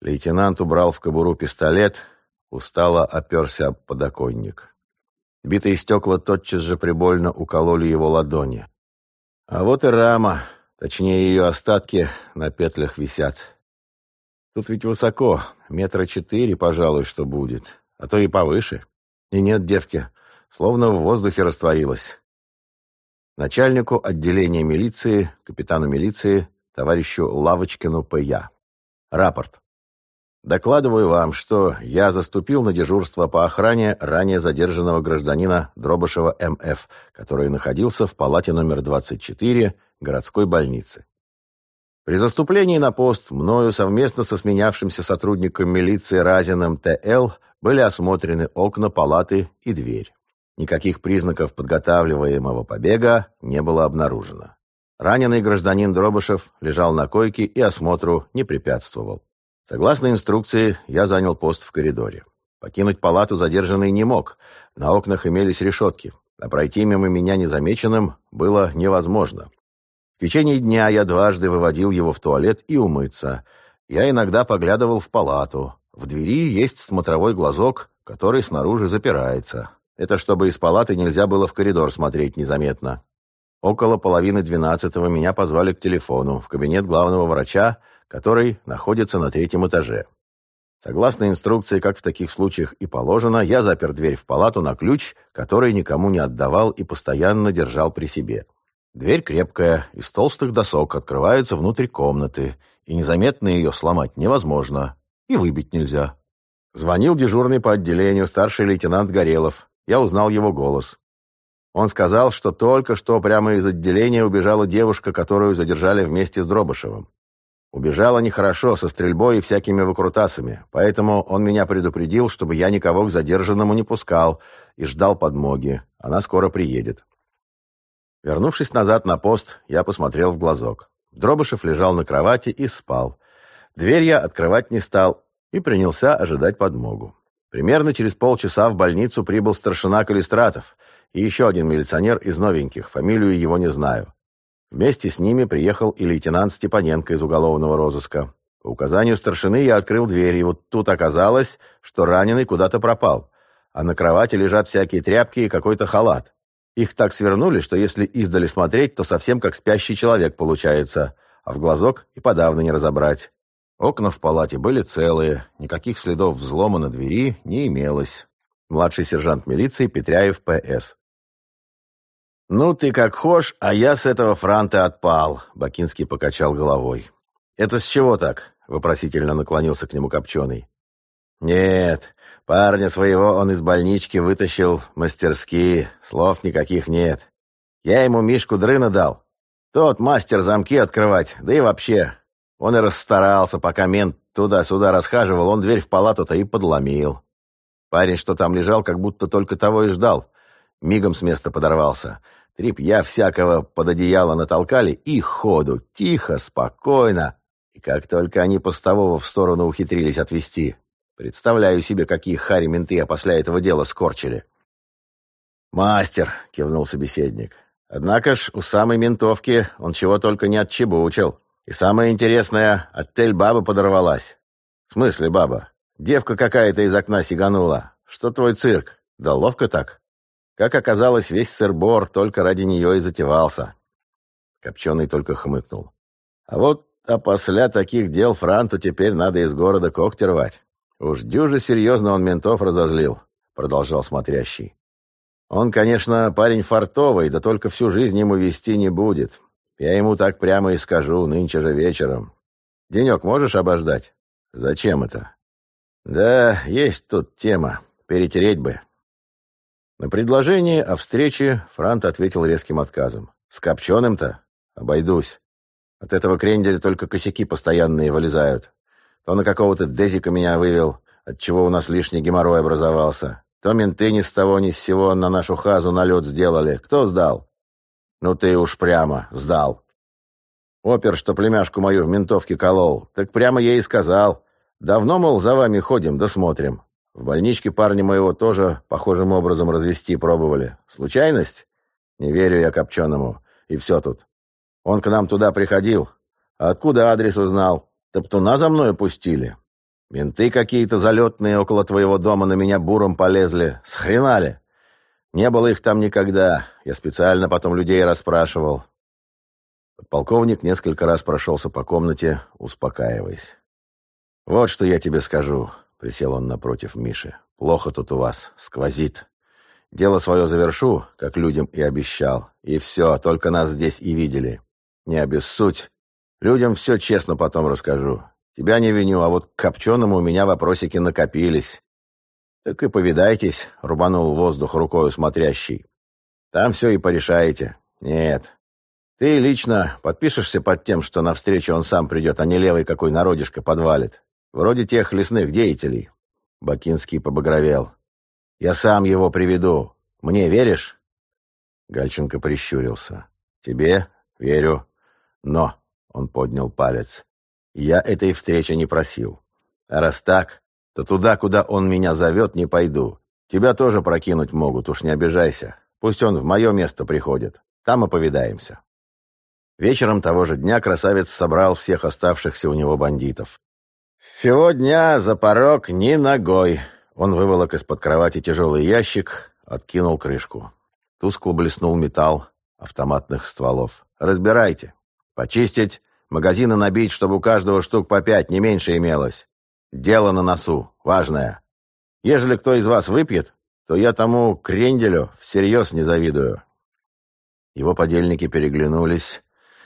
Лейтенант убрал в кобуру пистолет, устало оперся об подоконник. Битые стекла тотчас же прибольно укололи его ладони. А вот и рама, Точнее, ее остатки на петлях висят. Тут ведь высоко, метра четыре, пожалуй, что будет, а то и повыше. И нет девки, словно в воздухе растворилась. Начальнику отделения милиции, капитану милиции, товарищу Лавочкину П.Я. Рапорт. Докладываю вам, что я заступил на дежурство по охране ранее задержанного гражданина Дробышева М.Ф., который находился в палате номер 24 городской больницы. При заступлении на пост мною совместно со сменявшимся сотрудником милиции Разиным Т.Л. были осмотрены окна палаты и дверь. Никаких признаков подготавливаемого побега не было обнаружено. Раненый гражданин Дробышев лежал на койке и осмотру не препятствовал. Согласно инструкции, я занял пост в коридоре. Покинуть палату задержанный не мог. На окнах имелись решетки, а пройти мимо меня незамеченным было невозможно. В течение дня я дважды выводил его в туалет и умыться. Я иногда поглядывал в палату. В двери есть смотровой глазок, который снаружи запирается. Это чтобы из палаты нельзя было в коридор смотреть незаметно. Около половины двенадцатого меня позвали к телефону в кабинет главного врача, который находится на третьем этаже. Согласно инструкции, как в таких случаях и положено, я запер дверь в палату на ключ, который никому не отдавал и постоянно держал при себе. Дверь крепкая, из толстых досок, открывается внутрь комнаты, и незаметно ее сломать невозможно, и выбить нельзя. Звонил дежурный по отделению старший лейтенант Горелов. Я узнал его голос. Он сказал, что только что прямо из отделения убежала девушка, которую задержали вместе с Дробышевым. Убежала нехорошо, со стрельбой и всякими выкрутасами, поэтому он меня предупредил, чтобы я никого к задержанному не пускал и ждал подмоги. Она скоро приедет. Вернувшись назад на пост, я посмотрел в глазок. Дробышев лежал на кровати и спал. Дверь я открывать не стал и принялся ожидать подмогу. Примерно через полчаса в больницу прибыл старшина Калистратов и еще один милиционер из новеньких, фамилию его не знаю. Вместе с ними приехал и лейтенант Степаненко из уголовного розыска. По указанию старшины я открыл дверь, и вот тут оказалось, что раненый куда-то пропал, а на кровати лежат всякие тряпки и какой-то халат. Их так свернули, что если издали смотреть, то совсем как спящий человек получается, а в глазок и подавно не разобрать. Окна в палате были целые, никаких следов взлома на двери не имелось. Младший сержант милиции Петряев П.С. «Ну, ты как хошь, а я с этого франта отпал», — Бакинский покачал головой. «Это с чего так?» — вопросительно наклонился к нему Копченый. «Нет, парня своего он из больнички вытащил мастерски, слов никаких нет. Я ему Мишку дрына дал. Тот мастер замки открывать, да и вообще. Он и расстарался, пока мент туда-сюда расхаживал, он дверь в палату-то и подломил. Парень, что там лежал, как будто только того и ждал. Мигом с места подорвался. Трепья всякого под одеяло натолкали и ходу, тихо, спокойно. И как только они постового в сторону ухитрились отвести. Представляю себе, какие хари менты после этого дела скорчили. «Мастер», — кивнул собеседник. «Однако ж у самой ментовки он чего только не отчебучил. И самое интересное, отель баба подорвалась». «В смысле баба? Девка какая-то из окна сиганула. Что твой цирк? Да ловко так». Как оказалось, весь сыр-бор только ради нее и затевался. Копченый только хмыкнул. А вот а после таких дел Франту теперь надо из города когти рвать. Уж дюже серьезно он ментов разозлил, продолжал смотрящий. Он, конечно, парень фартовый, да только всю жизнь ему вести не будет. Я ему так прямо и скажу, нынче же вечером. Денек можешь обождать? Зачем это? Да, есть тут тема. Перетереть бы. На предложение о встрече Франт ответил резким отказом. «С Копченым-то? Обойдусь. От этого кренделя только косяки постоянные вылезают. То на какого-то дезика меня вывел, отчего у нас лишний геморрой образовался. То менты ни с того ни с сего на нашу хазу налет сделали. Кто сдал? Ну ты уж прямо сдал. Опер, что племяшку мою в ментовке колол, так прямо ей и сказал. Давно, мол, за вами ходим, досмотрим. В больничке парня моего тоже похожим образом развести пробовали. Случайность? Не верю я Копченому. И все тут. Он к нам туда приходил. А откуда адрес узнал? Топтуна за мной пустили. Менты какие-то залетные около твоего дома на меня буром полезли. Схренали. Не было их там никогда. Я специально потом людей расспрашивал. Подполковник несколько раз прошелся по комнате, успокаиваясь. «Вот что я тебе скажу», — присел он напротив Миши. «Плохо тут у вас, сквозит. Дело свое завершу, как людям и обещал. И все, только нас здесь и видели. Не обессудь. Людям все честно потом расскажу. Тебя не виню, а вот к копченому у меня вопросики накопились. Так и повидайтесь, рубанул воздух рукою смотрящий. Там все и порешаете. Нет. Ты лично подпишешься под тем, что навстречу он сам придет, а не левый какой народишко подвалит. Вроде тех лесных деятелей. Бакинский побагровел. Я сам его приведу. Мне веришь? Гальченко прищурился. Тебе верю. Но, он поднял палец, я этой встречи не просил. А раз так, то туда, куда он меня зовет, не пойду. Тебя тоже прокинуть могут, уж не обижайся. Пусть он в мое место приходит. Там и повидаемся. Вечером того же дня красавец собрал всех оставшихся у него бандитов. «Сегодня за порог ни ногой!» Он выволок из-под кровати тяжелый ящик, откинул крышку. Тускло блеснул металл автоматных стволов. «Разбирайте. Почистить, Магазины набить, чтобы у каждого штук по пять, не меньше имелось. Дело на носу, важное. Ежели кто из вас выпьет, то я тому кренделю всерьез не завидую». Его подельники переглянулись.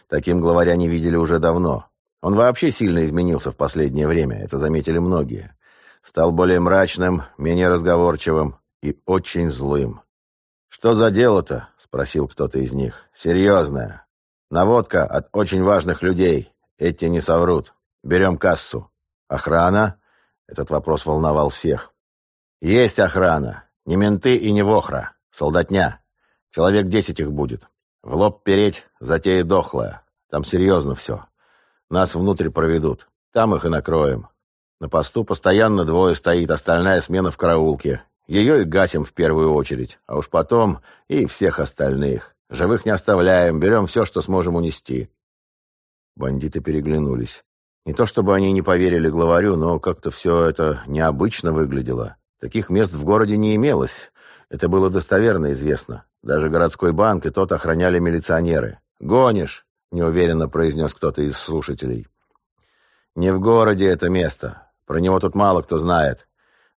Таким главаря не видели уже давно. Он вообще сильно изменился в последнее время, это заметили многие. Стал более мрачным, менее разговорчивым и очень злым. «Что за дело-то?» — спросил кто-то из них. «Серьезное. Наводка от очень важных людей. Эти не соврут. Берем кассу. Охрана? Этот вопрос волновал всех. Есть охрана. Не менты и не вохра. Солдатня. Человек десять их будет. В лоб переть, затея дохлая. Там серьезно все. Нас внутрь проведут. Там их и накроем. На посту постоянно двое стоит, остальная смена в караулке. Ее и гасим в первую очередь, а уж потом и всех остальных. Живых не оставляем, берем все, что сможем унести». Бандиты переглянулись. Не то чтобы они не поверили главарю, но как-то все это необычно выглядело. Таких мест в городе не имелось. Это было достоверно известно. Даже городской банк и тот охраняли милиционеры. «Гонишь!» — неуверенно произнес кто-то из слушателей. «Не в городе это место. Про него тут мало кто знает.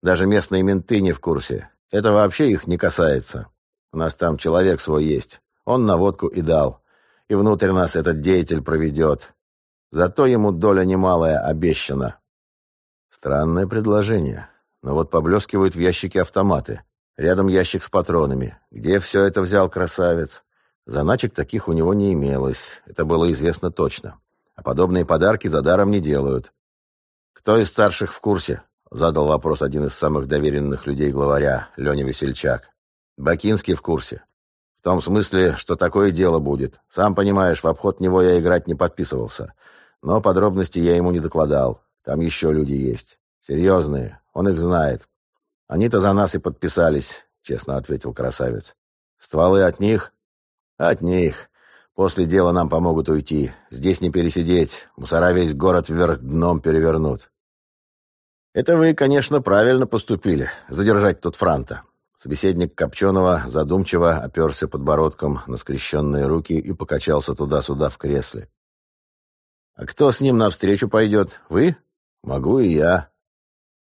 Даже местные менты не в курсе. Это вообще их не касается. У нас там человек свой есть. Он наводку и дал. И внутрь нас этот деятель проведет. Зато ему доля немалая обещана. Странное предложение. Но вот поблескивают в ящике автоматы. Рядом ящик с патронами. Где все это взял красавец? Заначек таких у него не имелось. Это было известно точно. А подобные подарки за даром не делают. «Кто из старших в курсе?» — задал вопрос один из самых доверенных людей главаря, Леня Весельчак. «Бакинский в курсе том смысле, что такое дело будет. Сам понимаешь, в обход него я играть не подписывался. Но подробности я ему не докладал. Там еще люди есть. Серьезные. Он их знает. Они-то за нас и подписались, честно ответил красавец. Стволы от них? От них. После дела нам помогут уйти. Здесь не пересидеть. Мусора весь город вверх дном перевернут. Это вы, конечно, правильно поступили, задержать тут Франта. Собеседник Копченого задумчиво оперся подбородком на скрещенные руки и покачался туда-сюда в кресле. «А кто с ним навстречу пойдет? Вы? Могу и я.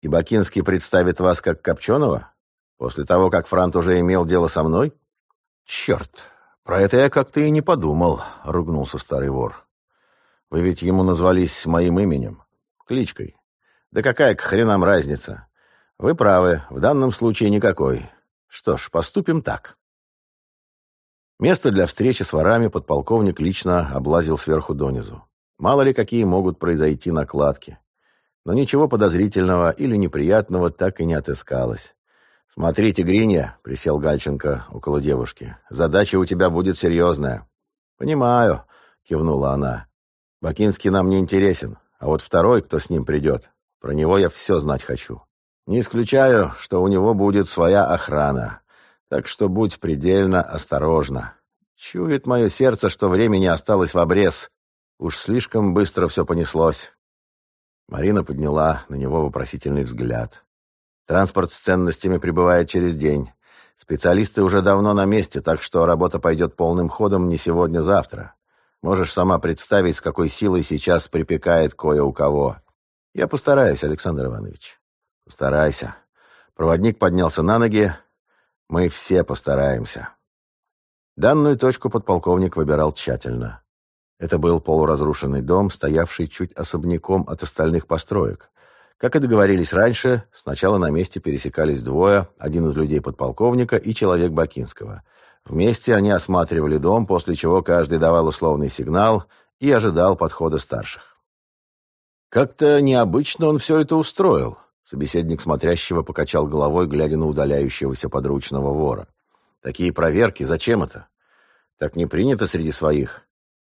И Бакинский представит вас как Копченого? После того, как Франт уже имел дело со мной?» «Черт, про это я как-то и не подумал», — ругнулся старый вор. «Вы ведь ему назвались моим именем, кличкой. Да какая к хренам разница? Вы правы, в данном случае никакой. Что ж, поступим так. Место для встречи с ворами подполковник лично облазил сверху донизу. Мало ли какие могут произойти накладки. Но ничего подозрительного или неприятного так и не отыскалось. «Смотрите, Гриня», — присел Гальченко около девушки, — «задача у тебя будет серьезная». «Понимаю», — кивнула она. «Бакинский нам не интересен, а вот второй, кто с ним придет, про него я все знать хочу. Не исключаю, что у него будет своя охрана. Так что будь предельно осторожна. Чует мое сердце, что времени осталось в обрез. Уж слишком быстро все понеслось. Марина подняла на него вопросительный взгляд. Транспорт с ценностями прибывает через день. Специалисты уже давно на месте, так что работа пойдет полным ходом не сегодня-завтра. Можешь сама представить, с какой силой сейчас припекает кое у кого. Я постараюсь, Александр Иванович. Постарайся. Проводник поднялся на ноги. Мы все постараемся. Данную точку подполковник выбирал тщательно. Это был полуразрушенный дом, стоявший чуть особняком от остальных построек. Как и договорились раньше, сначала на месте пересекались двое, один из людей подполковника и человек Бакинского. Вместе они осматривали дом, после чего каждый давал условный сигнал и ожидал подхода старших. Как-то необычно он все это устроил. Собеседник смотрящего покачал головой, глядя на удаляющегося подручного вора. Такие проверки, зачем это? Так не принято среди своих.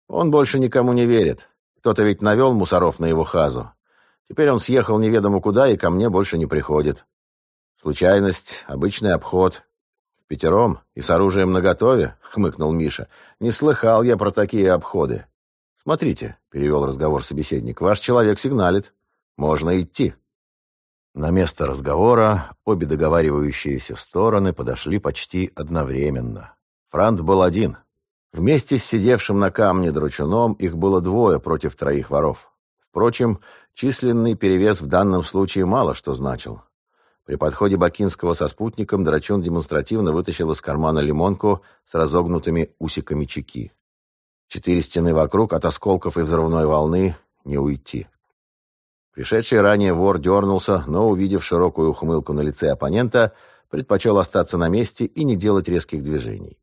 Он больше никому не верит. Кто-то ведь навел мусоров на его хазу. Теперь он съехал неведомо куда и ко мне больше не приходит. Случайность, обычный обход. В пятером и с оружием наготове, хмыкнул Миша. Не слыхал я про такие обходы. Смотрите, перевел разговор собеседник, ваш человек сигналит. Можно идти. На место разговора обе договаривающиеся стороны подошли почти одновременно. Франт был один. Вместе с сидевшим на камне дручуном их было двое против троих воров. Впрочем, численный перевес в данном случае мало что значил. При подходе Бакинского со спутником Драчун демонстративно вытащил из кармана лимонку с разогнутыми усиками чеки. Четыре стены вокруг от осколков и взрывной волны не уйти. Пришедший ранее вор дернулся, но, увидев широкую ухмылку на лице оппонента, предпочел остаться на месте и не делать резких движений.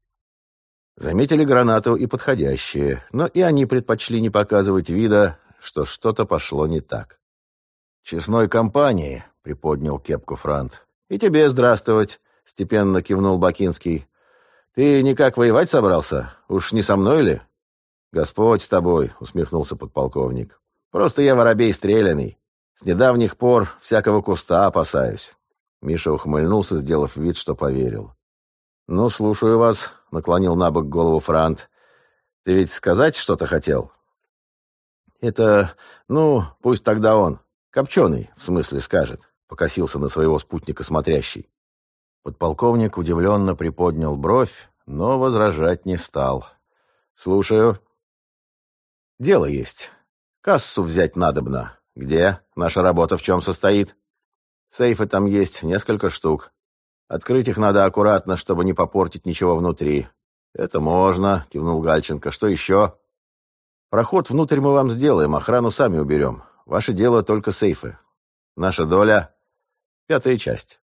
Заметили гранату и подходящие, но и они предпочли не показывать вида, что что-то пошло не так. «Честной компании», — приподнял кепку Франт. «И тебе здравствовать», — степенно кивнул Бакинский. «Ты никак воевать собрался? Уж не со мной ли?» «Господь с тобой», — усмехнулся подполковник. «Просто я воробей стрелянный. С недавних пор всякого куста опасаюсь. Миша ухмыльнулся, сделав вид, что поверил. «Ну, слушаю вас», — наклонил на бок голову Франт. «Ты ведь сказать что-то хотел?» «Это... ну, пусть тогда он. Копченый, в смысле, скажет», — покосился на своего спутника смотрящий. Подполковник удивленно приподнял бровь, но возражать не стал. «Слушаю». «Дело есть. Кассу взять надобно. «Где? Наша работа в чем состоит?» «Сейфы там есть, несколько штук. Открыть их надо аккуратно, чтобы не попортить ничего внутри». «Это можно», — кивнул Гальченко. «Что еще?» «Проход внутрь мы вам сделаем, охрану сами уберем. Ваше дело только сейфы. Наша доля — пятая часть».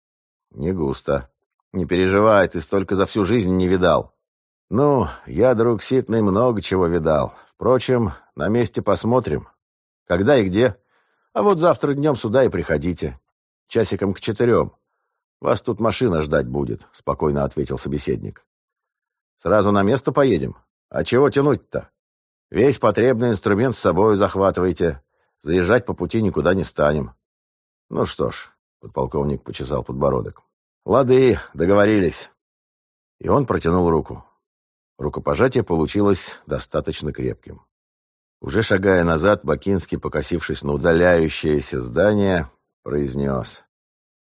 «Не густо. Не переживай, ты столько за всю жизнь не видал». «Ну, я, друг Ситный, много чего видал. Впрочем, на месте посмотрим. Когда и где?» А вот завтра днем сюда и приходите. Часиком к четырем. Вас тут машина ждать будет», — спокойно ответил собеседник. «Сразу на место поедем? А чего тянуть-то? Весь потребный инструмент с собой захватывайте. Заезжать по пути никуда не станем». «Ну что ж», — подполковник почесал подбородок. «Лады, договорились». И он протянул руку. Рукопожатие получилось достаточно крепким. Уже шагая назад, Бакинский, покосившись на удаляющееся здание, произнес.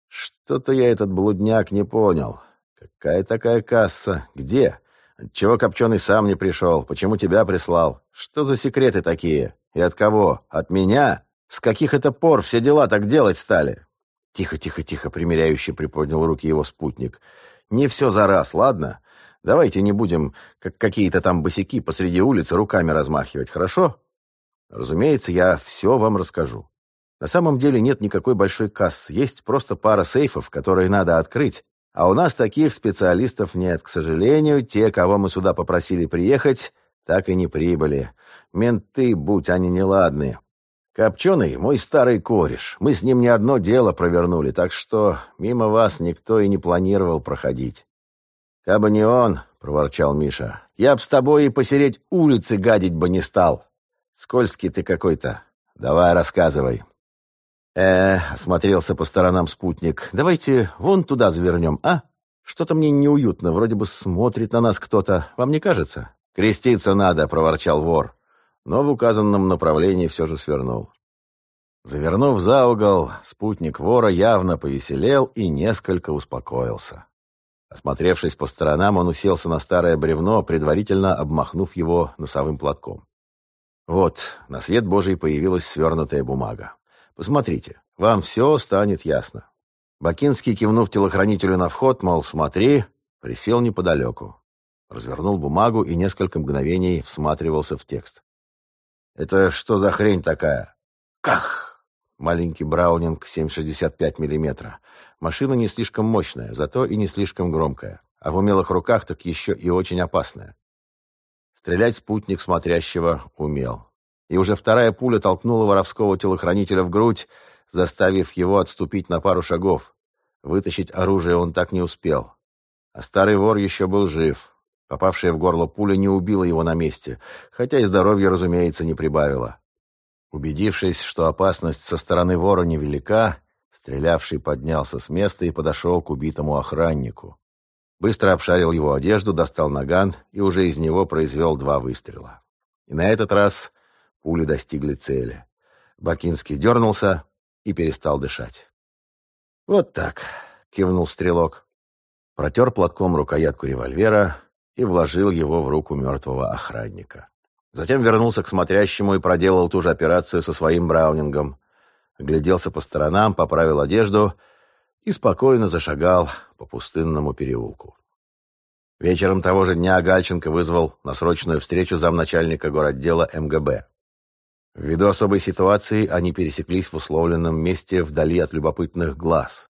«Что-то я этот блудняк не понял. Какая такая касса? Где? Отчего Копченый сам не пришел? Почему тебя прислал? Что за секреты такие? И от кого? От меня? С каких это пор все дела так делать стали?» «Тихо, тихо, тихо», — примиряюще приподнял руки его спутник. «Не все за раз, ладно? Давайте не будем, как какие-то там босяки, посреди улицы руками размахивать, хорошо? Разумеется, я все вам расскажу. На самом деле нет никакой большой кассы, есть просто пара сейфов, которые надо открыть, а у нас таких специалистов нет. К сожалению, те, кого мы сюда попросили приехать, так и не прибыли. Менты, будь они неладные. Копченый — мой старый кореш. Мы с ним не одно дело провернули, так что мимо вас никто и не планировал проходить. «Кабы не он», — проворчал Миша, — «я б с тобой и посереть улицы гадить бы не стал. Скользкий ты какой-то. Давай, рассказывай». «Э, — осмотрелся по сторонам спутник, — давайте вон туда завернем, а? Что-то мне неуютно, вроде бы смотрит на нас кто-то. Вам не кажется?» «Креститься надо», — проворчал вор. Но в указанном направлении все же свернул. Завернув за угол, спутник вора явно повеселел и несколько успокоился. Осмотревшись по сторонам, он уселся на старое бревно, предварительно обмахнув его носовым платком. Вот, на свет Божий появилась свернутая бумага. Посмотрите, вам все станет ясно. Бакинский, кивнув телохранителю на вход, мол, смотри, присел неподалеку. Развернул бумагу и несколько мгновений всматривался в текст. «Это что за хрень такая?» «Ках!» Маленький Браунинг 7,65 мм. Машина не слишком мощная, зато и не слишком громкая. А в умелых руках так еще и очень опасная. Стрелять спутник смотрящего умел. И уже вторая пуля толкнула воровского телохранителя в грудь, заставив его отступить на пару шагов. Вытащить оружие он так не успел. А старый вор еще был жив. Попавшая в горло пуля не убила его на месте, хотя и здоровье, разумеется, не прибавило. Убедившись, что опасность со стороны вора невелика, стрелявший поднялся с места и подошел к убитому охраннику. Быстро обшарил его одежду, достал наган и уже из него произвел два выстрела. И на этот раз пули достигли цели. Бакинский дернулся и перестал дышать. «Вот так», — кивнул стрелок. Протер платком рукоятку револьвера и вложил его в руку мертвого охранника. Затем вернулся к смотрящему и проделал ту же операцию со своим браунингом. Огляделся по сторонам, поправил одежду — и спокойно зашагал по пустынному переулку. Вечером того же дня Гальченко вызвал на срочную встречу замначальника городдела МГБ. Ввиду особой ситуации они пересеклись в условленном месте вдали от любопытных глаз.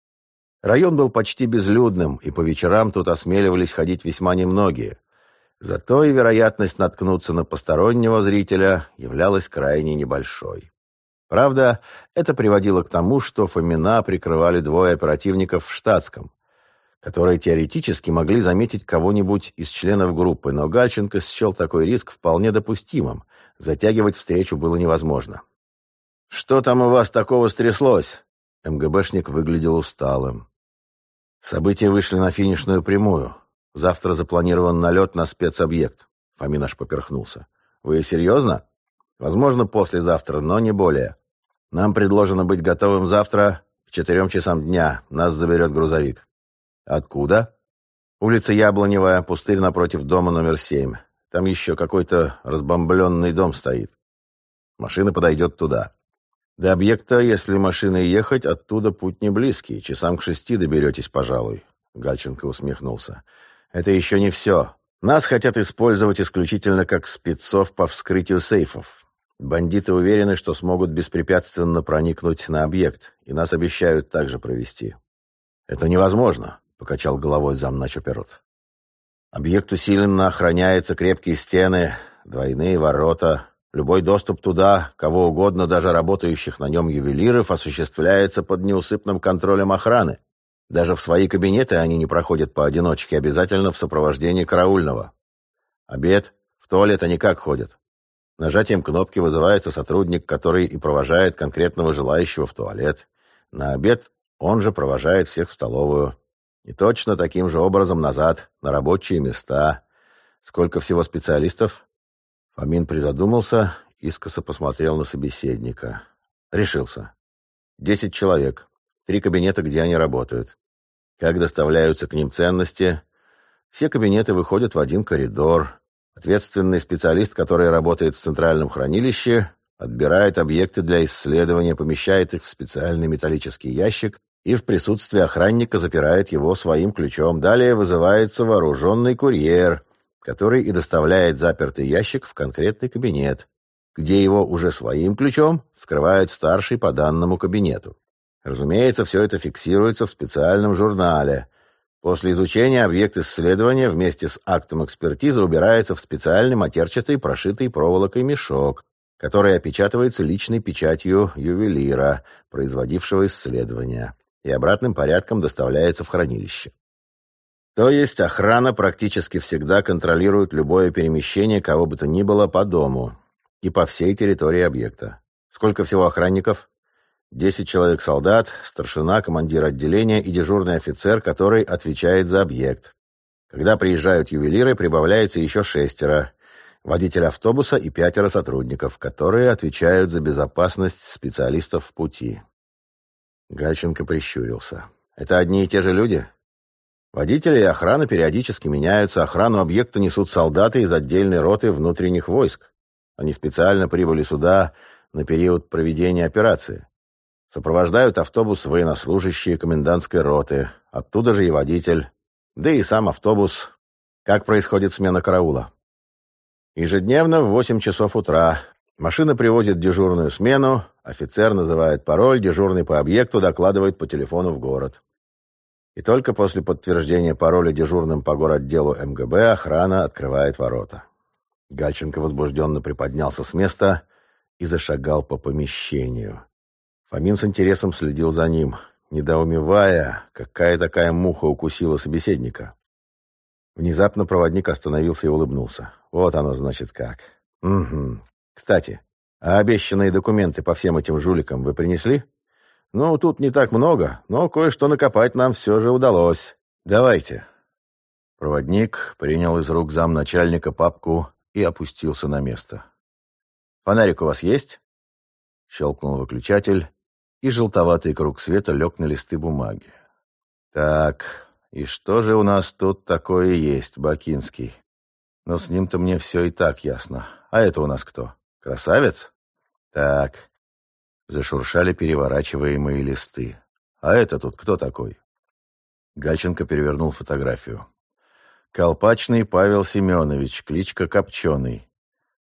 Район был почти безлюдным, и по вечерам тут осмеливались ходить весьма немногие. Зато и вероятность наткнуться на постороннего зрителя являлась крайне небольшой. Правда, это приводило к тому, что Фомина прикрывали двое оперативников в штатском, которые теоретически могли заметить кого-нибудь из членов группы, но Гальченко счел такой риск вполне допустимым. Затягивать встречу было невозможно. «Что там у вас такого стряслось?» МГБшник выглядел усталым. События вышли на финишную прямую. Завтра запланирован налет на спецобъект. Фомин аж поперхнулся. «Вы серьезно?» Возможно, послезавтра, но не более. Нам предложено быть готовым завтра к четырем часам дня. Нас заберет грузовик. Откуда? Улица Яблоневая, пустырь напротив дома номер семь. Там еще какой-то разбомбленный дом стоит. Машина подойдет туда. До объекта, если машиной ехать, оттуда путь не близкий. Часам к шести доберетесь, пожалуй. Гальченко усмехнулся. Это еще не все. Нас хотят использовать исключительно как спецов по вскрытию сейфов. Бандиты уверены, что смогут беспрепятственно проникнуть на объект, и нас обещают также провести. Это невозможно, покачал головой замначоперот. Объект усиленно охраняется, крепкие стены, двойные ворота. Любой доступ туда, кого угодно, даже работающих на нем ювелиров, осуществляется под неусыпным контролем охраны. Даже в свои кабинеты они не проходят поодиночке, обязательно в сопровождении караульного. Обед, в туалет они как ходят? Нажатием кнопки вызывается сотрудник, который и провожает конкретного желающего в туалет. На обед он же провожает всех в столовую. И точно таким же образом назад, на рабочие места. Сколько всего специалистов? Фомин призадумался, искоса посмотрел на собеседника. Решился. Десять человек. Три кабинета, где они работают. Как доставляются к ним ценности? Все кабинеты выходят в один коридор. Ответственный специалист, который работает в центральном хранилище, отбирает объекты для исследования, помещает их в специальный металлический ящик и в присутствии охранника запирает его своим ключом. Далее вызывается вооруженный курьер, который и доставляет запертый ящик в конкретный кабинет, где его уже своим ключом вскрывает старший по данному кабинету. Разумеется, все это фиксируется в специальном журнале – После изучения объект исследования вместе с актом экспертизы убирается в специальный матерчатый, прошитый проволокой мешок, который опечатывается личной печатью ювелира, производившего исследование, и обратным порядком доставляется в хранилище. То есть охрана практически всегда контролирует любое перемещение кого бы то ни было по дому и по всей территории объекта. Сколько всего охранников? Десять человек солдат, старшина, командир отделения и дежурный офицер, который отвечает за объект. Когда приезжают ювелиры, прибавляется еще шестеро. Водитель автобуса и пятеро сотрудников, которые отвечают за безопасность специалистов в пути. Гальченко прищурился. «Это одни и те же люди?» Водители и охрана периодически меняются. Охрану объекта несут солдаты из отдельной роты внутренних войск. Они специально прибыли сюда на период проведения операции. Сопровождают автобус военнослужащие комендантской роты, оттуда же и водитель, да и сам автобус. Как происходит смена караула? Ежедневно в 8 часов утра машина приводит дежурную смену, офицер называет пароль, дежурный по объекту докладывает по телефону в город. И только после подтверждения пароля дежурным по городделу МГБ охрана открывает ворота. Гальченко возбужденно приподнялся с места и зашагал по помещению. Фомин с интересом следил за ним, недоумевая, какая такая муха укусила собеседника. Внезапно проводник остановился и улыбнулся. Вот оно, значит, как. Угу. Кстати, а обещанные документы по всем этим жуликам вы принесли? Ну, тут не так много, но кое-что накопать нам все же удалось. Давайте. Проводник принял из рук замначальника папку и опустился на место. «Фонарик у вас есть?» Щелкнул выключатель, и желтоватый круг света лег на листы бумаги. «Так, и что же у нас тут такое есть, Бакинский? Но с ним-то мне все и так ясно. А это у нас кто? Красавец? Так». Зашуршали переворачиваемые листы. «А это тут кто такой?» Гальченко перевернул фотографию. «Колпачный Павел Семенович, кличка Копченый.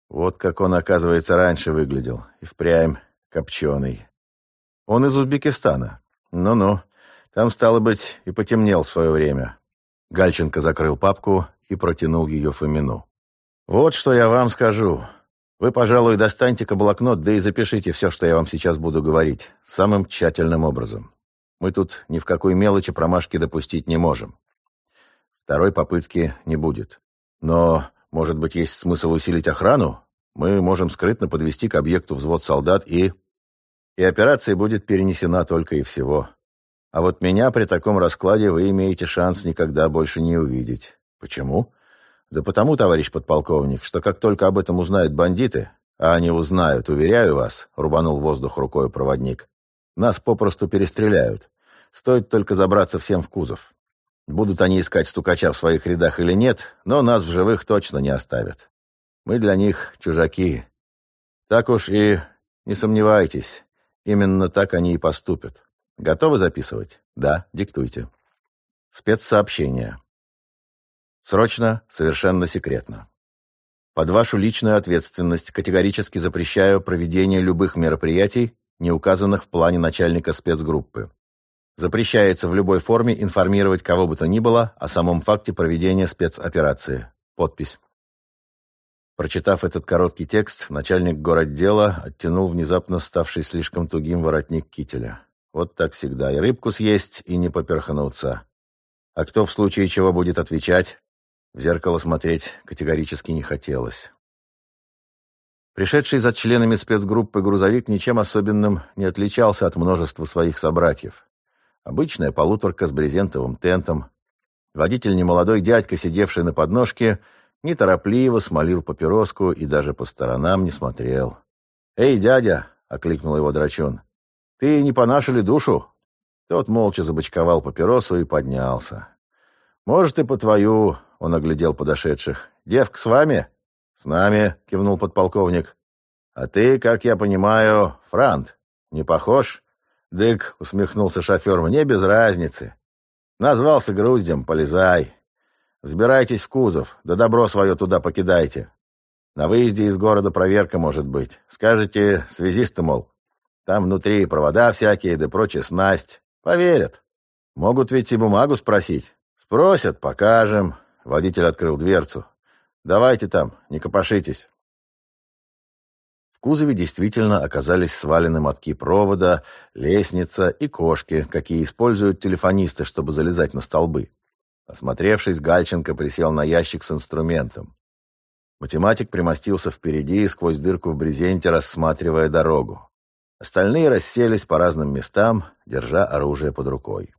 Вот как он, оказывается, раньше выглядел. И впрямь Копченый. Он из Узбекистана. Ну-ну. Там, стало быть, и потемнел в свое время. Гальченко закрыл папку и протянул ее Фомину. «Вот что я вам скажу. Вы, пожалуй, достаньте-ка блокнот, да и запишите все, что я вам сейчас буду говорить, самым тщательным образом. Мы тут ни в какой мелочи промашки допустить не можем. Второй попытки не будет. Но, может быть, есть смысл усилить охрану? Мы можем скрытно подвести к объекту взвод солдат и и операция будет перенесена только и всего. А вот меня при таком раскладе вы имеете шанс никогда больше не увидеть. Почему? Да потому, товарищ подполковник, что как только об этом узнают бандиты, а они узнают, уверяю вас, рубанул воздух рукой проводник, нас попросту перестреляют. Стоит только забраться всем в кузов. Будут они искать стукача в своих рядах или нет, но нас в живых точно не оставят. Мы для них чужаки. Так уж и не сомневайтесь, Именно так они и поступят. Готовы записывать? Да, диктуйте. Спецсообщение. Срочно, совершенно секретно. Под вашу личную ответственность категорически запрещаю проведение любых мероприятий, не указанных в плане начальника спецгруппы. Запрещается в любой форме информировать кого бы то ни было о самом факте проведения спецоперации. Подпись. Прочитав этот короткий текст, начальник городдела оттянул внезапно ставший слишком тугим воротник кителя. Вот так всегда. И рыбку съесть, и не поперхнуться. А кто в случае чего будет отвечать? В зеркало смотреть категорически не хотелось. Пришедший за членами спецгруппы грузовик ничем особенным не отличался от множества своих собратьев. Обычная полуторка с брезентовым тентом. Водитель немолодой дядька, сидевший на подножке, неторопливо смолил папироску и даже по сторонам не смотрел. «Эй, дядя!» — окликнул его драчун. «Ты не по нашу ли душу?» Тот молча забочковал папиросу и поднялся. «Может, и по твою», — он оглядел подошедших. «Девка с вами?» «С нами», — кивнул подполковник. «А ты, как я понимаю, Франт, не похож?» «Дык», — усмехнулся шофер, — «мне без разницы. Назвался груздем, полезай». Забирайтесь в кузов, да добро свое туда покидайте. На выезде из города проверка может быть. Скажете, связисты, мол. Там внутри провода всякие, да прочая снасть. Поверят. Могут ведь и бумагу спросить. Спросят, покажем. Водитель открыл дверцу. Давайте там, не копошитесь. В кузове действительно оказались свалены мотки провода, лестница и кошки, какие используют телефонисты, чтобы залезать на столбы. Осмотревшись, Гальченко присел на ящик с инструментом. Математик примостился впереди и сквозь дырку в брезенте, рассматривая дорогу. Остальные расселись по разным местам, держа оружие под рукой.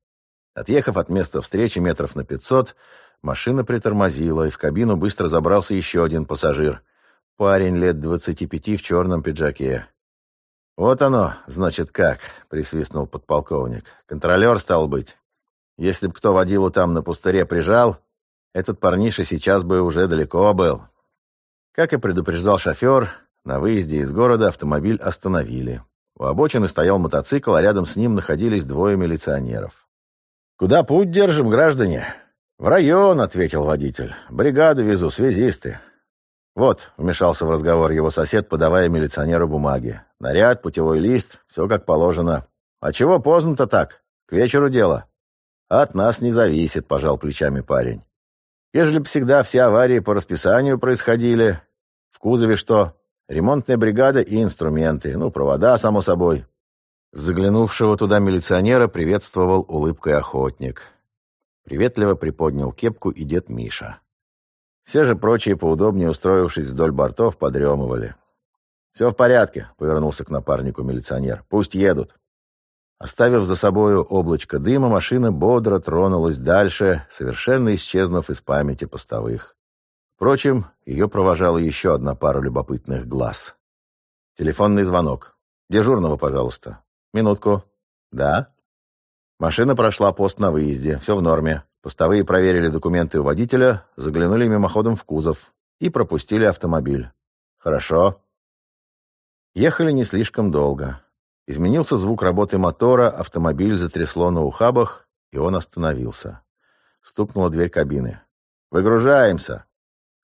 Отъехав от места встречи метров на пятьсот, машина притормозила, и в кабину быстро забрался еще один пассажир. Парень лет двадцати пяти в черном пиджаке. «Вот оно, значит, как», — присвистнул подполковник. «Контролер стал быть». Если б кто водилу там на пустыре прижал, этот парниша сейчас бы уже далеко был. Как и предупреждал шофер, На выезде из города автомобиль остановили. У обочины стоял мотоцикл, а рядом с ним находились двое милиционеров. «Куда путь держим, граждане?» «В район», — ответил водитель. «Бригаду везу, связисты». «Вот», — вмешался в разговор его сосед, подавая милиционеру бумаги. «Наряд, путевой лист, все как положено». «А чего поздно-то так? К вечеру дело». «От нас не зависит», — пожал плечами парень. «Ежели б всегда все аварии по расписанию происходили. В кузове что? Ремонтная бригада и инструменты. Ну, провода, само собой». Заглянувшего туда милиционера приветствовал улыбкой охотник. Приветливо приподнял кепку и дед Миша. Все же прочие, поудобнее устроившись вдоль бортов, подремывали. «Все в порядке», — повернулся к напарнику милиционер. «Пусть едут». Оставив за собою облачко дыма, машина бодро тронулась дальше, совершенно исчезнув из памяти постовых. Впрочем, ее провожала еще одна пара любопытных глаз. Телефонный звонок. «Дежурного, пожалуйста». «Минутку». «Да?» Машина прошла пост на выезде. Все в норме. Постовые проверили документы у водителя, заглянули мимоходом в кузов и пропустили автомобиль. «Хорошо». Ехали не слишком долго. Изменился звук работы мотора, автомобиль затрясло на ухабах, и он остановился. Стукнула дверь кабины. «Выгружаемся!»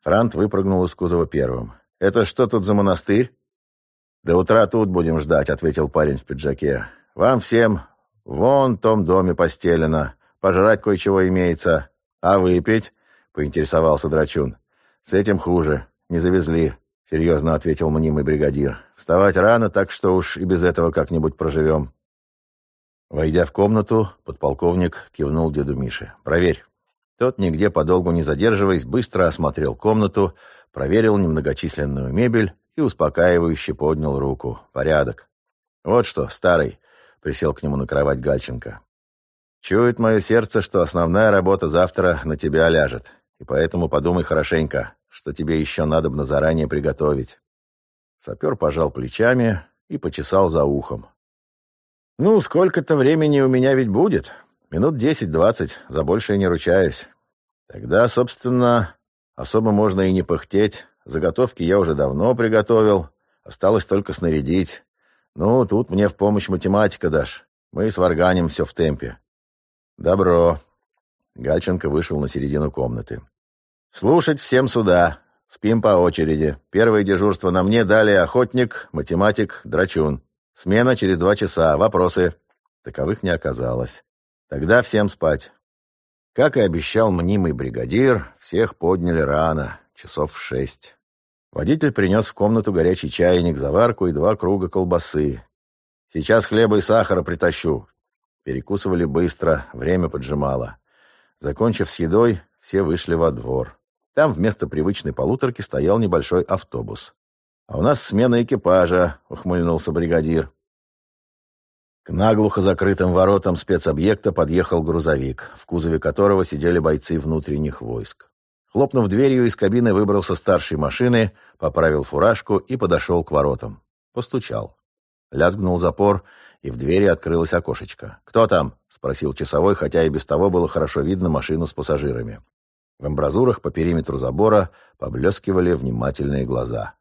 Франт выпрыгнул из кузова первым. «Это что тут за монастырь?» «До утра тут будем ждать», — ответил парень в пиджаке. «Вам всем вон в том доме постелено. Пожрать кое-чего имеется. А выпить?» — поинтересовался Драчун. «С этим хуже. Не завезли. — серьезно ответил мнимый бригадир. «Вставать рано, так что уж и без этого как-нибудь проживем». Войдя в комнату, подполковник кивнул деду Мише. «Проверь». Тот, нигде подолгу не задерживаясь, быстро осмотрел комнату, проверил немногочисленную мебель и успокаивающе поднял руку. «Порядок». «Вот что, старый», — присел к нему на кровать Гальченко. «Чует мое сердце, что основная работа завтра на тебя ляжет, и поэтому подумай хорошенько, что тебе еще надобно заранее приготовить». Сапер пожал плечами и почесал за ухом. «Ну, сколько-то времени у меня ведь будет. Минут десять-двадцать, за большее не ручаюсь. Тогда, собственно, особо можно и не пыхтеть. Заготовки я уже давно приготовил, осталось только снарядить. Ну, тут мне в помощь математика дашь. Мы сварганим все в темпе». «Добро». Гальченко вышел на середину комнаты. «Слушать всем сюда. Спим по очереди. Первое дежурство на мне, далее охотник, математик, драчун. Смена через два часа. Вопросы?» Таковых не оказалось. «Тогда всем спать». Как и обещал мнимый бригадир, всех подняли рано, часов в шесть. Водитель принес в комнату горячий чайник, заварку и два круга колбасы. «Сейчас хлеба и сахара притащу». Перекусывали быстро, время поджимало. Закончив с едой, все вышли во двор. Там вместо привычной полуторки стоял небольшой автобус. «А у нас смена экипажа», — ухмыльнулся бригадир. К наглухо закрытым воротам спецобъекта подъехал грузовик, в кузове которого сидели бойцы внутренних войск. Хлопнув дверью, из кабины выбрался старший машины, поправил фуражку и подошел к воротам. Постучал. Лязгнул запор, и в двери открылось окошечко. «Кто там?» — спросил часовой, хотя и без того было хорошо видно машину с пассажирами. В амбразурах по периметру забора поблескивали внимательные глаза.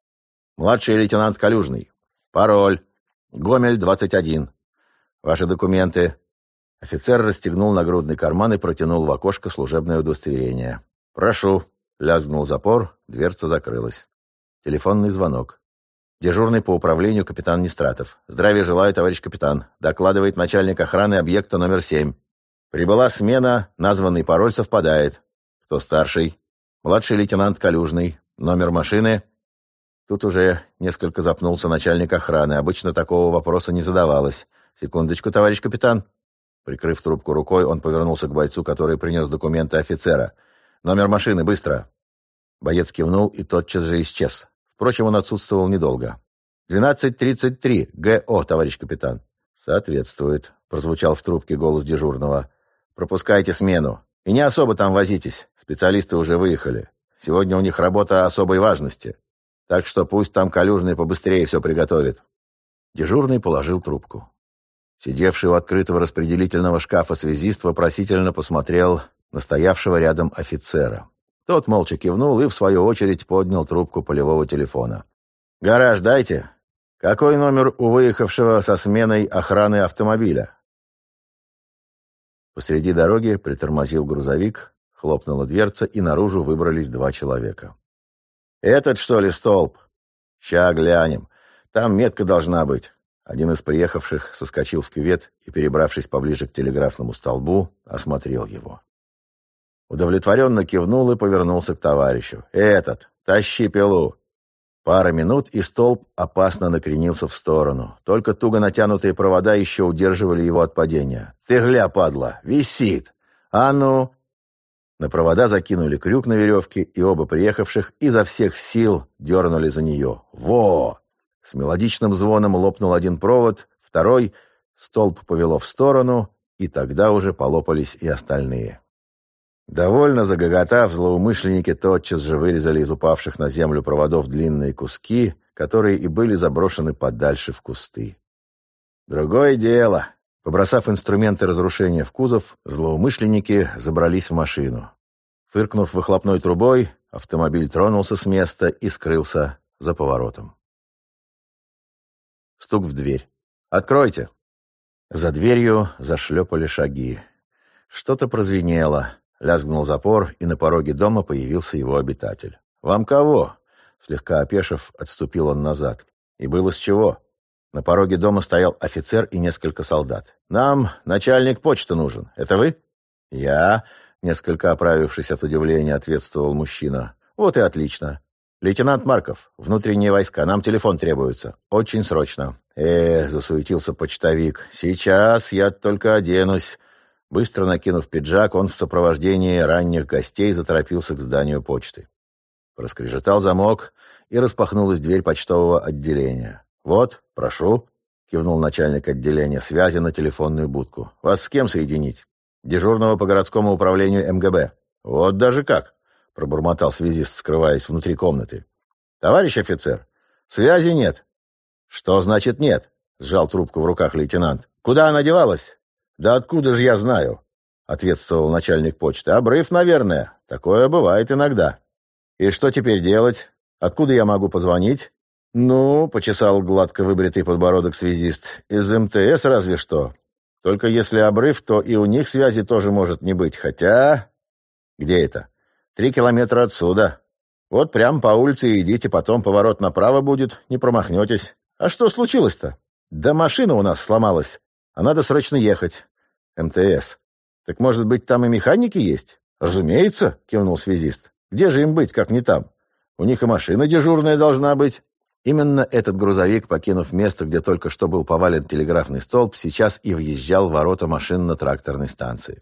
«Младший лейтенант Калюжный. Пароль. Гомель, 21. Ваши документы». Офицер расстегнул нагрудный карман и протянул в окошко служебное удостоверение. «Прошу». Лязгнул запор, дверца закрылась. Телефонный звонок. Дежурный по управлению капитан Нестратов. «Здравия желаю, товарищ капитан», докладывает начальник охраны объекта номер 7. Прибыла смена, названный пароль совпадает. Кто старший? Младший лейтенант Калюжный. Номер машины? Тут уже несколько запнулся начальник охраны. Обычно такого вопроса не задавалось. Секундочку, товарищ капитан. Прикрыв трубку рукой, он повернулся к бойцу, который принес документы офицера. «Номер машины, быстро!» Боец кивнул и тотчас же исчез. Впрочем, он отсутствовал недолго. «12.33, ГО, товарищ капитан». «Соответствует», — прозвучал в трубке голос дежурного. «Пропускайте смену. И не особо там возитесь, специалисты уже выехали. Сегодня у них работа особой важности. Так что пусть там Калюжный побыстрее все приготовит». Дежурный положил трубку. Сидевший у открытого распределительного шкафа связист вопросительно посмотрел на стоявшего рядом офицера. Тот молча кивнул и, в свою очередь, поднял трубку полевого телефона. «Гараж дайте. Какой номер у выехавшего со сменой охраны автомобиля?» Посреди дороги притормозил грузовик, хлопнула дверца, и наружу выбрались два человека. «Этот, что ли, столб?» «Ща глянем. Там метка должна быть». Один из приехавших соскочил в кювет и, перебравшись поближе к телеграфному столбу, осмотрел его. Удовлетворенно кивнул и повернулся к товарищу. «Этот! Тащи пилу!» Пара минут, и столб опасно накренился в сторону. Только туго натянутые провода еще удерживали его от падения. «Ты гля, падла! Висит! А ну!» На провода закинули крюк на веревке, и оба приехавших изо всех сил дернули за нее. «Во!» С мелодичным звоном лопнул один провод, второй, столб повело в сторону, и тогда уже полопались и остальные. Довольно загоготав, злоумышленники тотчас же вырезали из упавших на землю проводов длинные куски, которые и были заброшены подальше в кусты. Другое дело. Побросав инструменты разрушения в кузов, злоумышленники забрались в машину. Фыркнув выхлопной трубой, автомобиль тронулся с места и скрылся за поворотом. Стук в дверь. «Откройте!» За дверью зашлепали шаги. Что-то прозвенело. Лязгнул запор, и на пороге дома появился его обитатель. «Вам кого?» Слегка опешив, отступил он назад. И было с чего. На пороге дома стоял офицер и несколько солдат. «Нам начальник почты нужен. Это вы?» «Я», несколько оправившись от удивления, ответствовал мужчина. «Вот и отлично. Лейтенант Марков, внутренние войска, нам телефон требуется. Очень срочно». «Э, засуетился почтовик. Сейчас я только оденусь». Быстро накинув пиджак, он в сопровождении ранних гостей заторопился к зданию почты. Проскрежетал замок, и распахнулась дверь почтового отделения. «Вот, прошу», — кивнул начальник отделения связи на телефонную будку. «Вас с кем соединить?» «Дежурного по городскому управлению МГБ». «Вот даже как», — пробормотал связист, скрываясь внутри комнаты. «Товарищ офицер, связи нет». «Что значит нет?» — сжал трубку в руках лейтенант. «Куда она девалась?» «Да откуда же я знаю?» — ответствовал начальник почты. «Обрыв, наверное. Такое бывает иногда». «И что теперь делать? Откуда я могу позвонить?» «Ну», — почесал гладко выбритый подбородок связист, «из МТС разве что. Только если обрыв, то и у них связи тоже может не быть. Хотя...» «Где это?» «Три километра отсюда. Вот прямо по улице идите, потом поворот направо будет, не промахнетесь. А что случилось-то?» «Да машина у нас сломалась, а надо срочно ехать. МТС. Так, может быть, там и механики есть? Разумеется, кивнул связист. Где же им быть, как не там? У них и машина дежурная должна быть. Именно этот грузовик, покинув место, где только что был повален телеграфный столб, сейчас и въезжал в ворота машин на тракторной станции.